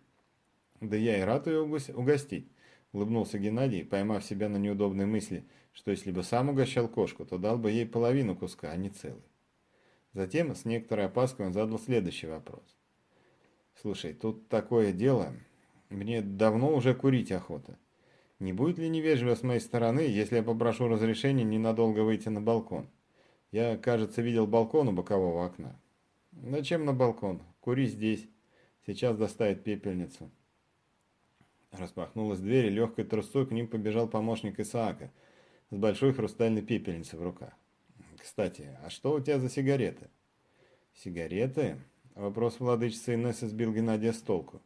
«Да я и рад ее угостить», – улыбнулся Геннадий, поймав себя на неудобной мысли, что если бы сам угощал кошку, то дал бы ей половину куска, а не целый. Затем с некоторой опаской он задал следующий вопрос. «Слушай, тут такое дело. Мне давно уже курить охота. Не будет ли невежливо с моей стороны, если я попрошу разрешения ненадолго выйти на балкон? Я, кажется, видел балкон у бокового окна». «Зачем на балкон? Кури здесь. Сейчас доставит пепельницу. Распахнулась дверь, и легкой трусцой к ним побежал помощник Исаака с большой хрустальной пепельницей в руках. «Кстати, а что у тебя за сигареты?» «Сигареты?» Вопрос владычицы Инессы сбил Геннадия с толку.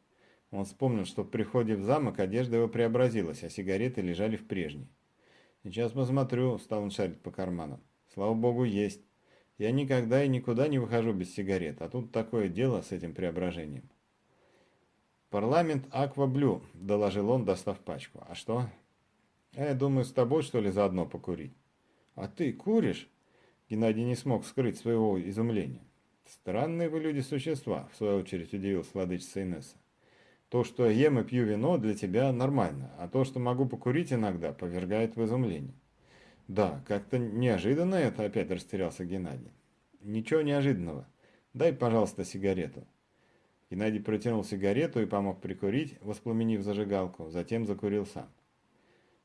Он вспомнил, что в приходе в замок одежда его преобразилась, а сигареты лежали в прежней. «Сейчас посмотрю», — стал он шарить по карманам. «Слава богу, есть». Я никогда и никуда не выхожу без сигарет, а тут такое дело с этим преображением. «Парламент Акваблю», — доложил он, достав пачку. «А что?» «А я думаю, с тобой, что ли, заодно покурить?» «А ты куришь?» Геннадий не смог скрыть своего изумления. Странные вы люди-существа, в свою очередь удивилась владычица Инесса. То, что я ем и пью вино, для тебя нормально, а то, что могу покурить иногда, повергает в изумление. Да, как-то неожиданно это, опять растерялся Геннадий. Ничего неожиданного. Дай, пожалуйста, сигарету. Геннадий протянул сигарету и помог прикурить, воспламенив зажигалку, затем закурил сам.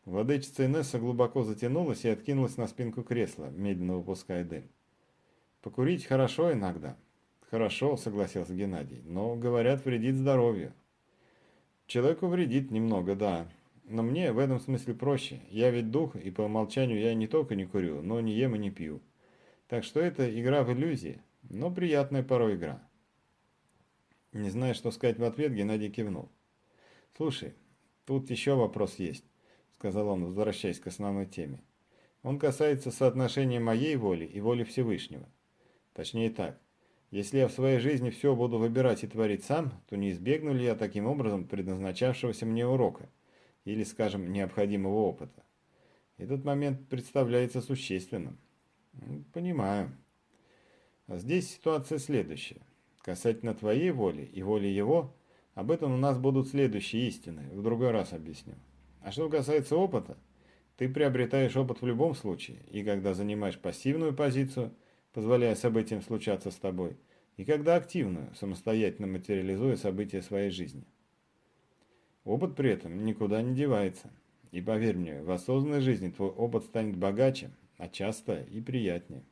Владычица Инесса глубоко затянулась и откинулась на спинку кресла, медленно выпуская дым. «Покурить хорошо иногда». «Хорошо», — согласился Геннадий, — «но, говорят, вредит здоровью». «Человеку вредит немного, да. Но мне в этом смысле проще. Я ведь дух, и по умолчанию я не только не курю, но не ем и не пью. Так что это игра в иллюзии, но приятная порой игра». Не зная, что сказать в ответ, Геннадий кивнул. «Слушай, тут еще вопрос есть», — сказал он, возвращаясь к основной теме. «Он касается соотношения моей воли и воли Всевышнего. Точнее так, если я в своей жизни все буду выбирать и творить сам, то не избегну ли я таким образом предназначавшегося мне урока, или, скажем, необходимого опыта? Этот момент представляется существенным. Понимаю. А здесь ситуация следующая. Касательно твоей воли и воли его, об этом у нас будут следующие истины, в другой раз объясню. А что касается опыта, ты приобретаешь опыт в любом случае, и когда занимаешь пассивную позицию – позволяя событиям случаться с тобой, и когда активную, самостоятельно материализуя события своей жизни. Опыт при этом никуда не девается. И поверь мне, в осознанной жизни твой опыт станет богаче, а часто и приятнее.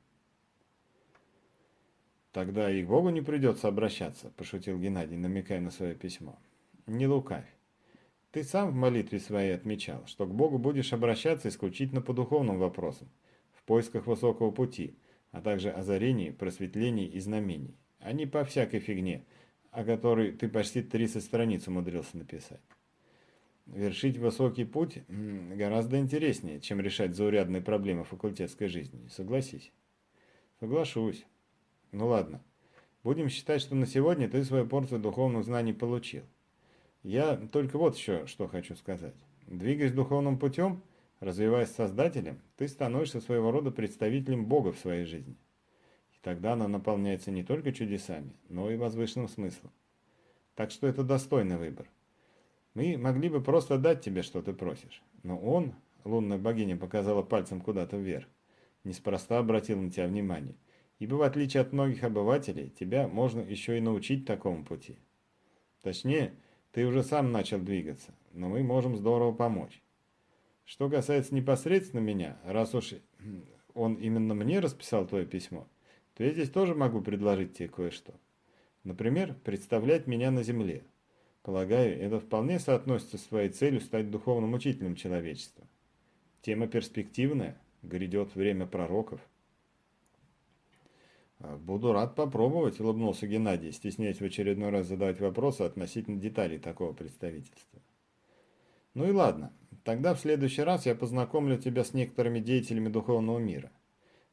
Тогда и к Богу не придется обращаться, пошутил Геннадий, намекая на свое письмо. Не лукавь. Ты сам в молитве своей отмечал, что к Богу будешь обращаться исключительно по духовным вопросам, в поисках высокого пути, а также озарений, просветлений и знамений, а не по всякой фигне, о которой ты почти 30 страниц умудрился написать. Вершить высокий путь гораздо интереснее, чем решать заурядные проблемы факультетской жизни, согласись. Соглашусь. Ну ладно, будем считать, что на сегодня ты свою порцию духовных знаний получил. Я только вот еще что хочу сказать. Двигаясь духовным путем – Развиваясь создателем, ты становишься своего рода представителем Бога в своей жизни. И тогда она наполняется не только чудесами, но и возвышенным смыслом. Так что это достойный выбор. Мы могли бы просто дать тебе, что ты просишь. Но он, лунная богиня показала пальцем куда-то вверх, неспроста обратил на тебя внимание. Ибо в отличие от многих обывателей, тебя можно еще и научить такому пути. Точнее, ты уже сам начал двигаться, но мы можем здорово помочь. Что касается непосредственно меня, раз уж он именно мне расписал твое письмо, то я здесь тоже могу предложить тебе кое-что. Например, представлять меня на земле. Полагаю, это вполне соотносится с твоей целью стать духовным учителем человечества. Тема перспективная, грядет время пророков. «Буду рад попробовать», — улыбнулся Геннадий, стесняясь в очередной раз задавать вопросы относительно деталей такого представительства. «Ну и ладно, Тогда в следующий раз я познакомлю тебя с некоторыми деятелями духовного мира.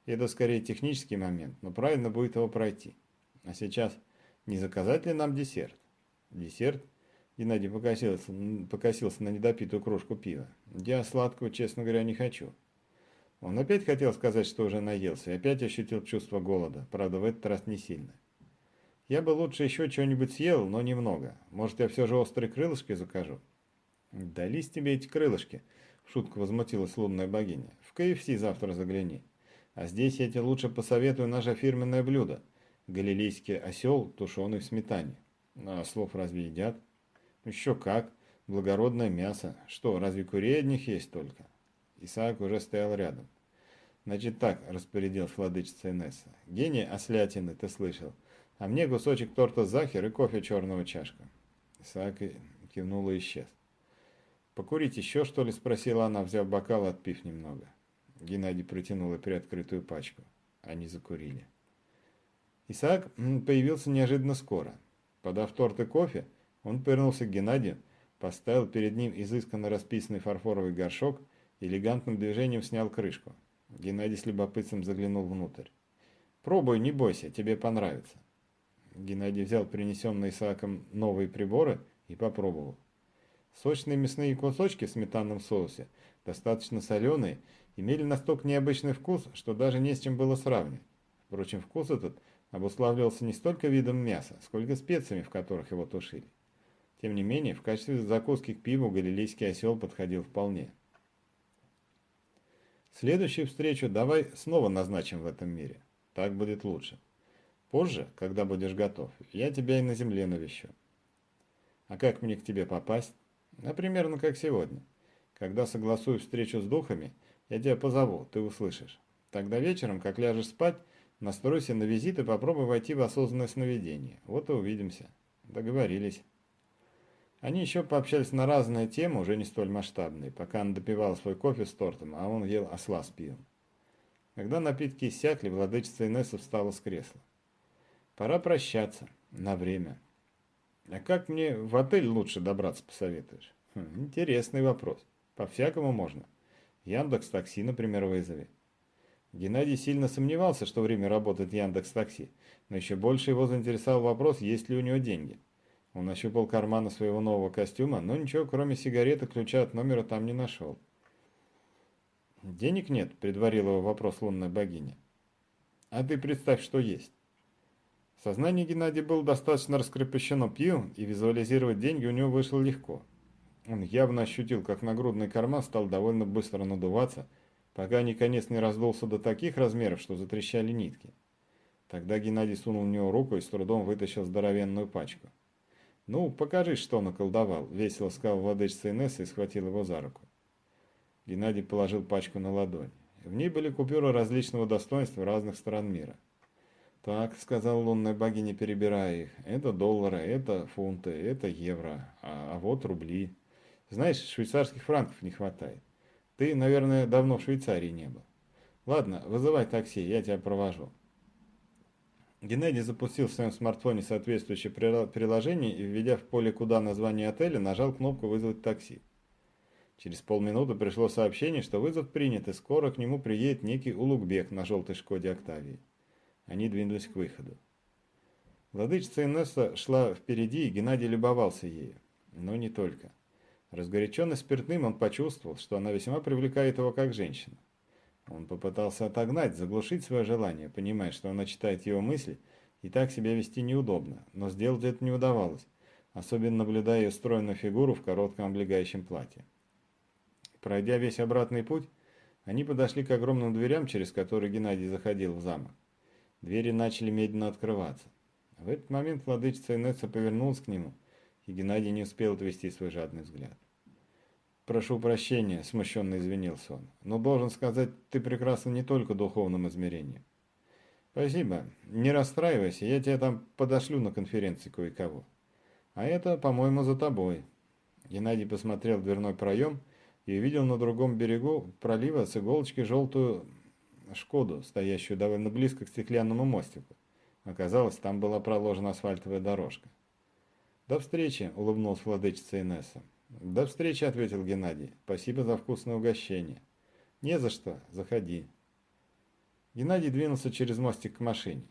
Это скорее технический момент, но правильно будет его пройти. А сейчас не заказать ли нам десерт? Десерт? Геннадий покосился, покосился на недопитую кружку пива. Я сладкого, честно говоря, не хочу. Он опять хотел сказать, что уже наелся, и опять ощутил чувство голода, правда, в этот раз не сильно. Я бы лучше еще чего-нибудь съел, но немного. Может, я все же острые крылышки закажу? «Дались тебе эти крылышки», — шутку возмутилась лунная богиня. «В КФС завтра загляни. А здесь я тебе лучше посоветую наше фирменное блюдо. Галилейский осел, тушеный в сметане. А слов разве едят? Еще как. Благородное мясо. Что, разве курей одних есть только?» Исаак уже стоял рядом. «Значит так», — распорядилась владычица Инесса. «Гений ослятины, ты слышал. А мне кусочек торта захер и кофе черного чашка». Исаак кивнул и исчез. «Покурить еще, что ли?» – спросила она, взяв бокал и отпив немного. Геннадий протянул ей приоткрытую пачку. Они закурили. Исаак появился неожиданно скоро. Подав торт и кофе, он повернулся к Геннадию, поставил перед ним изысканно расписанный фарфоровый горшок и элегантным движением снял крышку. Геннадий с любопытством заглянул внутрь. «Пробуй, не бойся, тебе понравится». Геннадий взял принесенные Исааком новые приборы и попробовал. Сочные мясные кусочки в сметанном соусе, достаточно соленые, имели настолько необычный вкус, что даже не с чем было сравнивать. Впрочем, вкус этот обуславливался не столько видом мяса, сколько специями, в которых его тушили. Тем не менее, в качестве закуски к пиву галилейский осел подходил вполне. Следующую встречу давай снова назначим в этом мире. Так будет лучше. Позже, когда будешь готов, я тебя и на земле навещу. А как мне к тебе попасть? Например, ну как сегодня. Когда согласую встречу с духами, я тебя позову, ты услышишь. Тогда вечером, как ляжешь спать, настройся на визит и попробуй войти в осознанное сновидение. Вот и увидимся. Договорились. Они еще пообщались на разные темы, уже не столь масштабные, пока она допивала свой кофе с тортом, а он ел осла с пивом. Когда напитки иссякли, владычица Инесса встала с кресла. «Пора прощаться. На время. А как мне в отель лучше добраться, посоветуешь?» хм, «Интересный вопрос. По-всякому можно. Яндекс Такси, например, вызови». Геннадий сильно сомневался, что время работает Яндекс Такси, но еще больше его заинтересовал вопрос, есть ли у него деньги. Он ощупал карманы своего нового костюма, но ничего, кроме сигареты, ключа от номера там не нашел. «Денег нет», — предварил его вопрос лунная богиня. «А ты представь, что есть». Сознание Геннадия было достаточно раскрепощено пьем, и визуализировать деньги у него вышло легко. Он явно ощутил, как нагрудный карман стал довольно быстро надуваться, пока наконец не раздулся до таких размеров, что затрещали нитки. Тогда Геннадий сунул в него руку и с трудом вытащил здоровенную пачку. «Ну, покажи, что наколдовал», — весело сказал владычица Инесса и схватил его за руку. Геннадий положил пачку на ладонь. В ней были купюры различного достоинства разных стран мира. «Так», — сказал лунная богиня, перебирая их, — «это доллары, это фунты, это евро, а, а вот рубли. Знаешь, швейцарских франков не хватает. Ты, наверное, давно в Швейцарии не был. Ладно, вызывай такси, я тебя провожу». Геннадий запустил в своем смартфоне соответствующее приложение и, введя в поле «Куда» название отеля, нажал кнопку «Вызвать такси». Через полминуты пришло сообщение, что вызов принят, и скоро к нему приедет некий Улугбек на желтой Шкоде Октавии. Они двинулись к выходу. Владычица Инесса шла впереди, и Геннадий любовался ею. Но не только. Разгоряченный спиртным, он почувствовал, что она весьма привлекает его как женщина. Он попытался отогнать, заглушить свое желание, понимая, что она читает его мысли, и так себя вести неудобно, но сделать это не удавалось, особенно наблюдая ее стройную фигуру в коротком облегающем платье. Пройдя весь обратный путь, они подошли к огромным дверям, через которые Геннадий заходил в замок. Двери начали медленно открываться. В этот момент владычица Инесса повернулась к нему, и Геннадий не успел отвести свой жадный взгляд. «Прошу прощения», — смущенно извинился он, — «но должен сказать, ты прекрасна не только духовным измерением». «Спасибо. Не расстраивайся, я тебя там подошлю на конференции кое-кого». «А это, по-моему, за тобой». Геннадий посмотрел в дверной проем и увидел на другом берегу пролива с иголочки желтую «Шкоду», стоящую довольно близко к стеклянному мостику. Оказалось, там была проложена асфальтовая дорожка. «До встречи», — улыбнулась владычица Инесса. «До встречи», — ответил Геннадий. «Спасибо за вкусное угощение». «Не за что. Заходи». Геннадий двинулся через мостик к машине.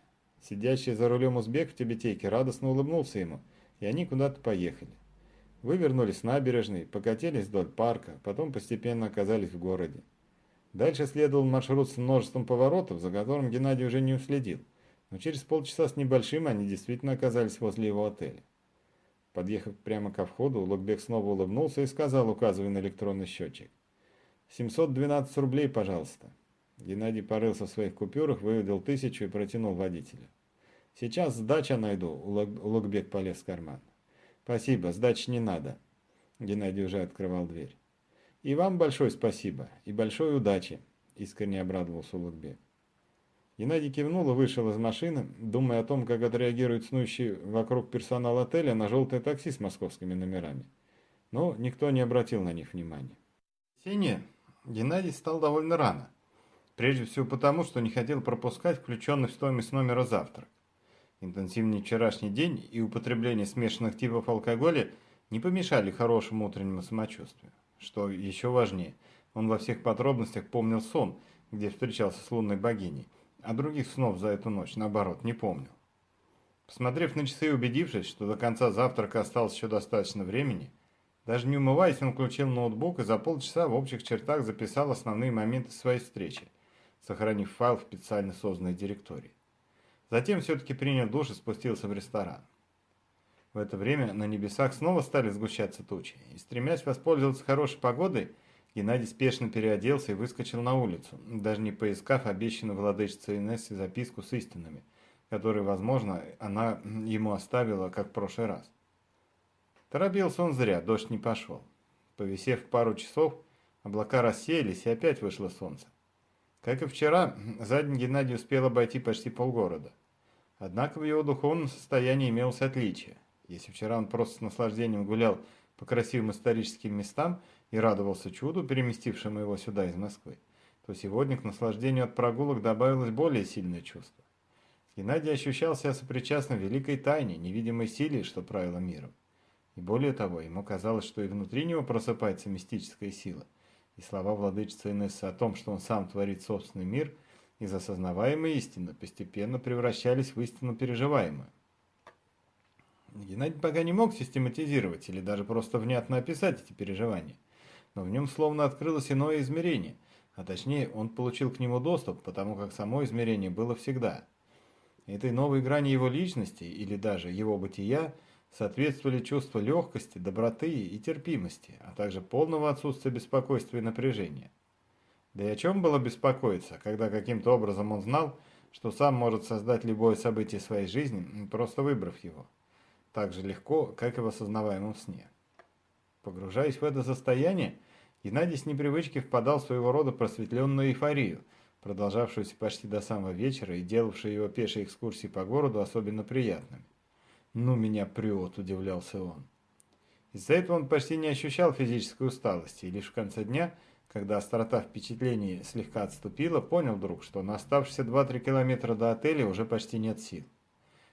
Сидящий за рулем узбек в тюбетейке радостно улыбнулся ему, и они куда-то поехали. Вывернулись с набережной, покатились вдоль парка, потом постепенно оказались в городе. Дальше следовал маршрут с множеством поворотов, за которым Геннадий уже не уследил, но через полчаса с небольшим они действительно оказались возле его отеля. Подъехав прямо ко входу, Лукбек снова улыбнулся и сказал, указывая на электронный счетчик. «712 рублей, пожалуйста». Геннадий порылся в своих купюрах, выведал тысячу и протянул водителю. «Сейчас сдача найду», — Лукбек полез в карман. «Спасибо, сдачи не надо». Геннадий уже открывал дверь. «И вам большое спасибо, и большой удачи», — искренне обрадовался Лукбек. Геннадий кивнул и вышел из машины, думая о том, как отреагирует снующий вокруг персонал отеля на желтое такси с московскими номерами. Но никто не обратил на них внимания. Воскресенье Геннадий стал довольно рано. Прежде всего потому, что не хотел пропускать включенный в стоимость номера завтрак. Интенсивный вчерашний день и употребление смешанных типов алкоголя не помешали хорошему утреннему самочувствию. Что еще важнее, он во всех подробностях помнил сон, где встречался с лунной богиней, а других снов за эту ночь, наоборот, не помнил. Посмотрев на часы и убедившись, что до конца завтрака осталось еще достаточно времени, даже не умываясь, он включил ноутбук и за полчаса в общих чертах записал основные моменты своей встречи, сохранив файл в специально созданной директории. Затем все-таки принял душ и спустился в ресторан. В это время на небесах снова стали сгущаться тучи, и, стремясь воспользоваться хорошей погодой, Геннадий спешно переоделся и выскочил на улицу, даже не поискав обещанную владычицей Инессе записку с истинами, которые, возможно, она ему оставила, как в прошлый раз. Торопился он зря, дождь не пошел. Повисев пару часов, облака рассеялись, и опять вышло солнце. Как и вчера, за день Геннадий успел обойти почти полгорода. Однако в его духовном состоянии имелось отличие. Если вчера он просто с наслаждением гулял по красивым историческим местам и радовался чуду, переместившему его сюда из Москвы, то сегодня к наслаждению от прогулок добавилось более сильное чувство. Геннадий ощущал себя сопричастным великой тайне, невидимой силе, что правила миром. И более того, ему казалось, что и внутри него просыпается мистическая сила. И слова владычицы Инессы о том, что он сам творит собственный мир, из осознаваемой истины постепенно превращались в истину переживаемую. Геннадий пока не мог систематизировать или даже просто внятно описать эти переживания, но в нем словно открылось иное измерение, а точнее он получил к нему доступ, потому как само измерение было всегда. Этой новой грани его личности или даже его бытия соответствовали чувства легкости, доброты и терпимости, а также полного отсутствия беспокойства и напряжения. Да и о чем было беспокоиться, когда каким-то образом он знал, что сам может создать любое событие своей жизни, просто выбрав его так же легко, как и в осознаваемом сне. Погружаясь в это состояние, Геннадий с непривычки впадал в своего рода просветленную эйфорию, продолжавшуюся почти до самого вечера и делавшую его пешие экскурсии по городу особенно приятными. «Ну, меня прет», – удивлялся он. Из-за этого он почти не ощущал физической усталости, и лишь в конце дня, когда острота впечатлений слегка отступила, понял вдруг, что на оставшиеся 2-3 километра до отеля уже почти нет сил.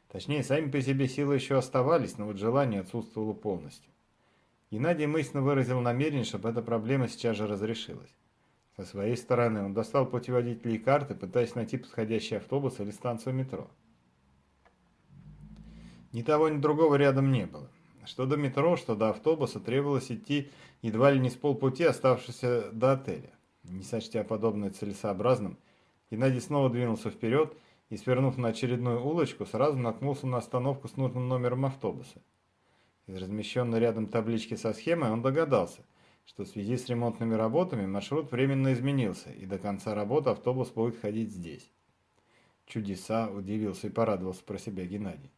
Точнее, сами по себе силы еще оставались, но вот желание отсутствовало полностью. Геннадий мысленно выразил намерение, чтобы эта проблема сейчас же разрешилась. Со своей стороны он достал путеводители и карты, пытаясь найти подходящий автобус или станцию метро. Ни того, ни другого рядом не было. Что до метро, что до автобуса требовалось идти едва ли не с полпути, оставшегося до отеля. Не сочтя подобное целесообразным, Геннадий снова двинулся вперед и, свернув на очередную улочку, сразу наткнулся на остановку с нужным номером автобуса. Из размещенной рядом таблички со схемой он догадался, что в связи с ремонтными работами маршрут временно изменился, и до конца работы автобус будет ходить здесь. Чудеса, удивился и порадовался про себя Геннадий.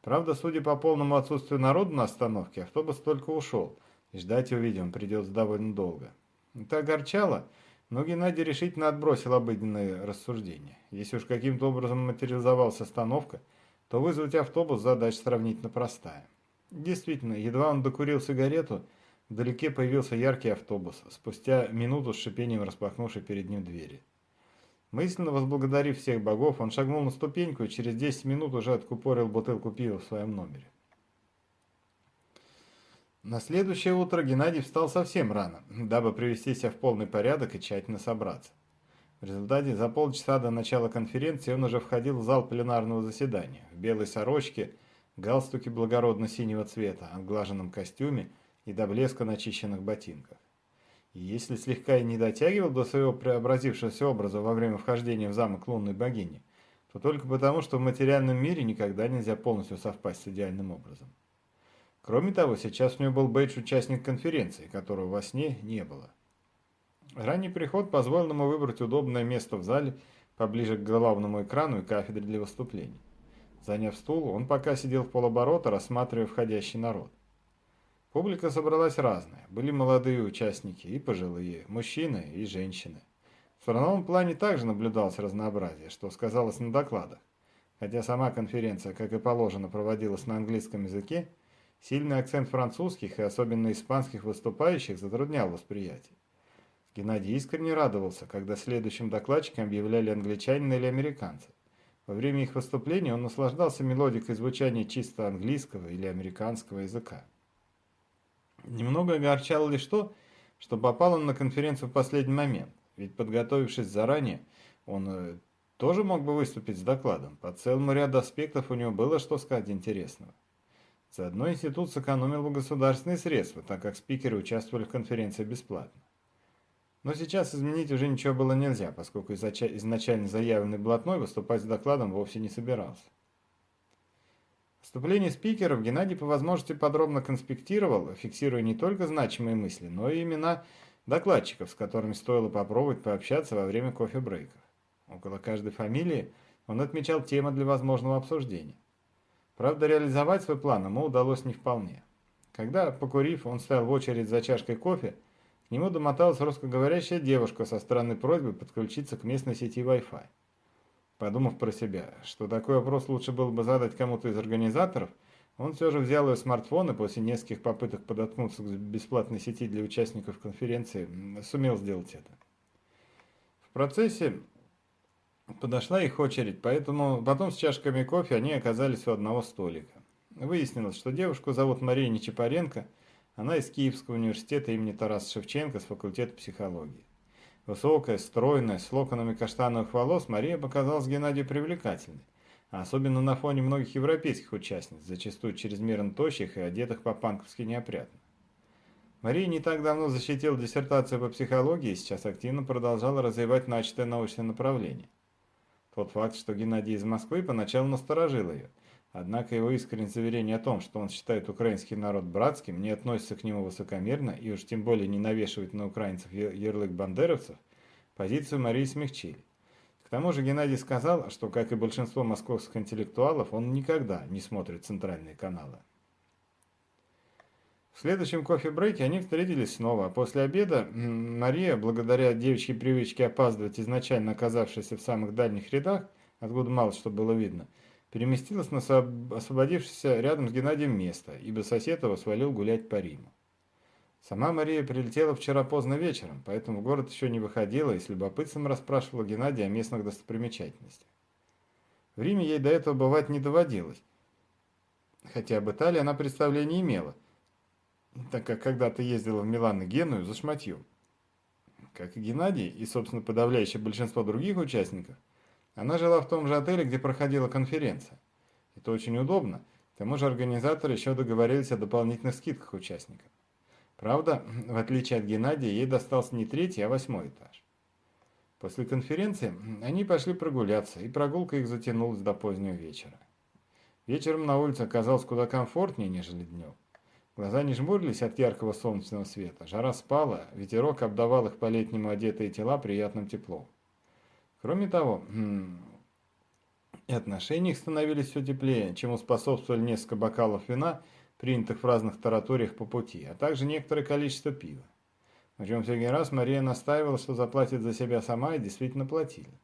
Правда, судя по полному отсутствию народа на остановке, автобус только ушел, и ждать его, видимо, придется довольно долго. Это огорчало, но Геннадий решительно отбросил обыденные рассуждения. Если уж каким-то образом материализовалась остановка, то вызвать автобус задача сравнительно простая. Действительно, едва он докурил сигарету, вдалеке появился яркий автобус, спустя минуту с шипением распахнувший перед ним двери. Мысленно возблагодарив всех богов, он шагнул на ступеньку и через 10 минут уже откупорил бутылку пива в своем номере. На следующее утро Геннадий встал совсем рано, дабы привести себя в полный порядок и тщательно собраться. В результате за полчаса до начала конференции он уже входил в зал пленарного заседания в белой сорочке, галстуке благородно-синего цвета, отглаженном костюме и до блеска начищенных ботинках. И если слегка и не дотягивал до своего преобразившегося образа во время вхождения в замок лунной богини, то только потому, что в материальном мире никогда нельзя полностью совпасть с идеальным образом. Кроме того, сейчас у него был бейдж участник конференции, которого во сне не было. Ранний приход позволил ему выбрать удобное место в зале поближе к главному экрану и кафедре для выступлений. Заняв стул, он пока сидел в полоборота, рассматривая входящий народ. Публика собралась разная. Были молодые участники и пожилые, мужчины и женщины. В страновом плане также наблюдалось разнообразие, что сказалось на докладах. Хотя сама конференция, как и положено, проводилась на английском языке, Сильный акцент французских и особенно испанских выступающих затруднял восприятие. Геннадий искренне радовался, когда следующим докладчиком объявляли англичанина или американца. Во время их выступления он наслаждался мелодикой звучания чисто английского или американского языка. Немного огорчало лишь то, что попал он на конференцию в последний момент, ведь подготовившись заранее, он э, тоже мог бы выступить с докладом. По целому ряду аспектов у него было что сказать интересного. Заодно институт сэкономил бы государственные средства, так как спикеры участвовали в конференции бесплатно. Но сейчас изменить уже ничего было нельзя, поскольку изначально заявленный блатной выступать с докладом вовсе не собирался. Вступление спикеров Геннадий по возможности подробно конспектировал, фиксируя не только значимые мысли, но и имена докладчиков, с которыми стоило попробовать пообщаться во время кофе-брейков. Около каждой фамилии он отмечал темы для возможного обсуждения. Правда, реализовать свой план ему удалось не вполне. Когда, покурив, он стоял в очередь за чашкой кофе, нему домоталась русскоговорящая девушка со странной просьбой подключиться к местной сети Wi-Fi. Подумав про себя, что такой вопрос лучше было бы задать кому-то из организаторов, он все же взял ее смартфон и после нескольких попыток подоткнуться к бесплатной сети для участников конференции сумел сделать это. В процессе подошла их очередь, поэтому потом с чашками кофе они оказались у одного столика. Выяснилось, что девушку зовут Мария Нечапаренко, она из Киевского университета имени Тараса Шевченко с факультета психологии. Высокая, стройная, с локонами каштановых волос, Мария показалась Геннадию привлекательной, а особенно на фоне многих европейских участниц, зачастую чрезмерно тощих и одетых по-панковски неопрятно. Мария не так давно защитила диссертацию по психологии и сейчас активно продолжала развивать начатое научное направление. Тот факт, что Геннадий из Москвы, поначалу насторожил ее – Однако его искреннее заверение о том, что он считает украинский народ братским, не относится к нему высокомерно и уж тем более не навешивает на украинцев ярлык бандеровцев, позицию Марии смягчили. К тому же Геннадий сказал, что, как и большинство московских интеллектуалов, он никогда не смотрит центральные каналы. В следующем кофе-брейке они встретились снова, а после обеда Мария, благодаря девичьей привычке опаздывать, изначально оказавшейся в самых дальних рядах, откуда мало что было видно – переместилась на освободившееся рядом с Геннадием место, ибо сосед его свалил гулять по Риму. Сама Мария прилетела вчера поздно вечером, поэтому в город еще не выходила и с любопытством расспрашивала Геннадия о местных достопримечательностях. В Риме ей до этого бывать не доводилось, хотя об Италии она представления имела, так как когда-то ездила в Милан и Геную за шматьем. Как и Геннадий и, собственно, подавляющее большинство других участников – она жила в том же отеле, где проходила конференция. Это очень удобно. К тому же организаторы еще договорились о дополнительных скидках участникам. Правда, в отличие от Геннадия, ей достался не третий, а восьмой этаж. После конференции они пошли прогуляться, и прогулка их затянулась до позднего вечера. Вечером на улице оказалось куда комфортнее, нежели днем. Глаза не жмурились от яркого солнечного света, жара спала, ветерок обдавал их по-летнему одетые тела приятным теплом. Кроме того, и отношения их становились все теплее, чему способствовали несколько бокалов вина, принятых в разных тараториях по пути, а также некоторое количество пива. Причем всякий раз Мария настаивала, что заплатит за себя сама, и действительно платили.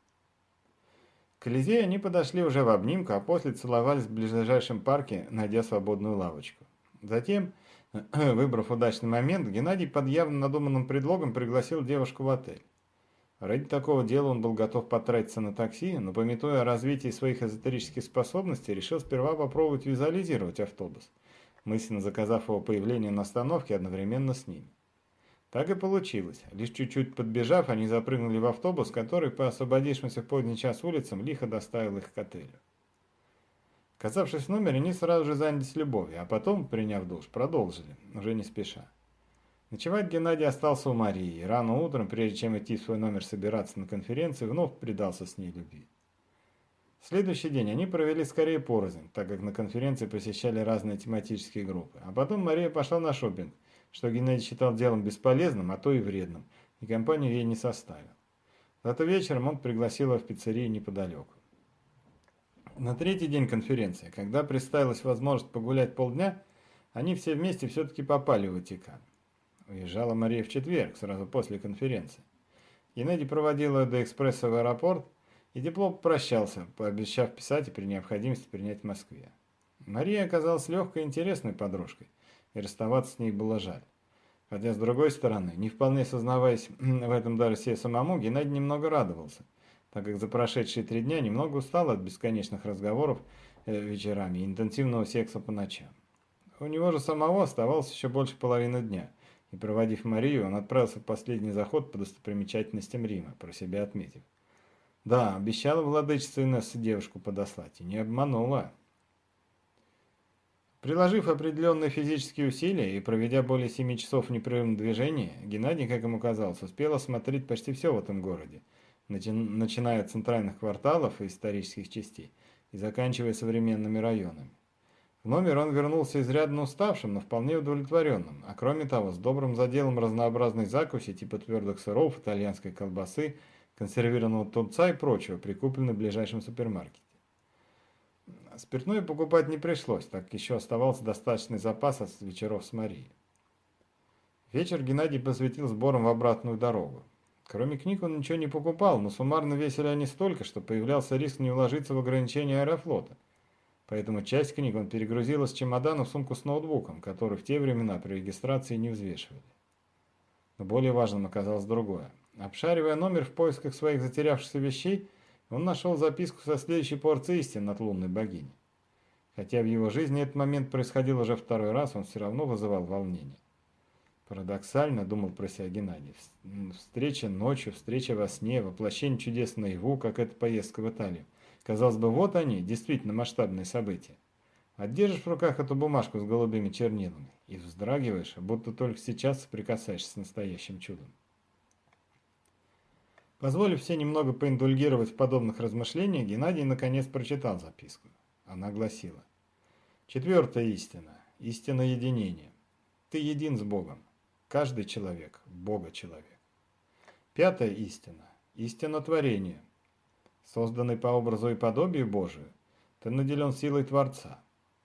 К Колизею они подошли уже в обнимку, а после целовались в ближайшем парке, найдя свободную лавочку. Затем, выбрав удачный момент, Геннадий под явно надуманным предлогом пригласил девушку в отель. Ради такого дела он был готов потратиться на такси, но, пометуя о развитии своих эзотерических способностей, решил сперва попробовать визуализировать автобус, мысленно заказав его появление на остановке одновременно с ними. Так и получилось. Лишь чуть-чуть подбежав, они запрыгнули в автобус, который по освободившимся в поздний час улицам лихо доставил их к отелю. Оказавшись в номере, они сразу же занялись любовью, а потом, приняв душ, продолжили, уже не спеша. Ночевать Геннадий остался у Марии, и рано утром, прежде чем идти в свой номер собираться на конференцию, вновь предался с ней любви. Следующий день они провели скорее порознь, так как на конференции посещали разные тематические группы. А потом Мария пошла на шопинг, что Геннадий считал делом бесполезным, а то и вредным, и компанию ей не составил. Зато вечером он пригласил ее в пиццерию неподалеку. На третий день конференции, когда представилась возможность погулять полдня, они все вместе все-таки попали в Ватикан. Уезжала Мария в четверг, сразу после конференции. Геннадий проводил ее до экспресса в аэропорт, и тепло попрощался, пообещав писать и при необходимости принять в Москве. Мария оказалась легкой и интересной подружкой, и расставаться с ней было жаль. Хотя, с другой стороны, не вполне сознаваясь в этом даже себе самому, Геннадий немного радовался, так как за прошедшие три дня немного устал от бесконечных разговоров э, вечерами и интенсивного секса по ночам. У него же самого оставалось еще больше половины дня – и проводив Марию, он отправился в последний заход по достопримечательностям Рима, про себя отметив. Да, обещала владычица Инесса девушку подослать, и не обманула. Приложив определенные физические усилия и проведя более семи часов в непрерывном движении, Геннадий, как ему казалось, успел осмотреть почти все в этом городе, начиная от центральных кварталов и исторических частей и заканчивая современными районами. В номер он вернулся изрядно уставшим, но вполне удовлетворенным, а кроме того, с добрым заделом разнообразной закуси типа твердых сыров, итальянской колбасы, консервированного тунца и прочего, прикупленного в ближайшем супермаркете. Спиртное покупать не пришлось, так еще оставался достаточный запас от вечеров с Марией. Вечер Геннадий посвятил сборам в обратную дорогу. Кроме книг он ничего не покупал, но суммарно весили они столько, что появлялся риск не уложиться в ограничения аэрофлота. Поэтому часть книг он перегрузил из чемодана в сумку с ноутбуком, который в те времена при регистрации не взвешивали. Но более важным оказалось другое. Обшаривая номер в поисках своих затерявшихся вещей, он нашел записку со следующей порцией истин от лунной богини. Хотя в его жизни этот момент происходил уже второй раз, он все равно вызывал волнение. Парадоксально, думал про себя Геннадий, встреча ночью, встреча во сне, воплощение чудес наяву, как эта поездка в Италию. Казалось бы, вот они, действительно масштабные события. А держишь в руках эту бумажку с голубыми чернилами и вздрагиваешь, будто только сейчас соприкасаешься с настоящим чудом. Позволив все немного поиндульгировать в подобных размышлениях, Геннадий наконец прочитал записку. Она гласила. Четвертая истина. Истина единения. Ты един с Богом. Каждый человек – Бога человек. Пятая истина. Истина творения. Созданный по образу и подобию Божию, ты наделен силой Творца.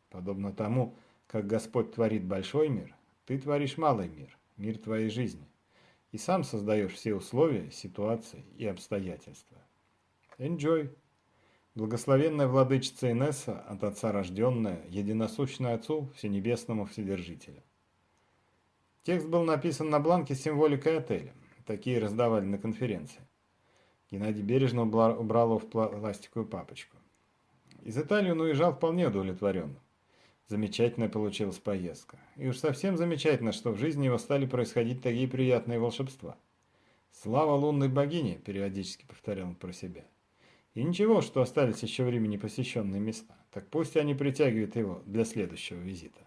Подобно тому, как Господь творит большой мир, ты творишь малый мир, мир твоей жизни и сам создаешь все условия, ситуации и обстоятельства. Enjoy! Благословенная владычица Инесса, от Отца рожденная, единосущная Отцу, Всенебесному Вседержителю. Текст был написан на бланке с символикой отеля. Такие раздавали на конференции. Геннадий бережно убрал его в пластиковую папочку. Из Италии он уезжал вполне удовлетворенным. Замечательная получилась поездка. И уж совсем замечательно, что в жизни его стали происходить такие приятные волшебства. «Слава лунной богине!» – периодически повторял он про себя. И ничего, что остались еще времени посещенные места. Так пусть они притягивают его для следующего визита.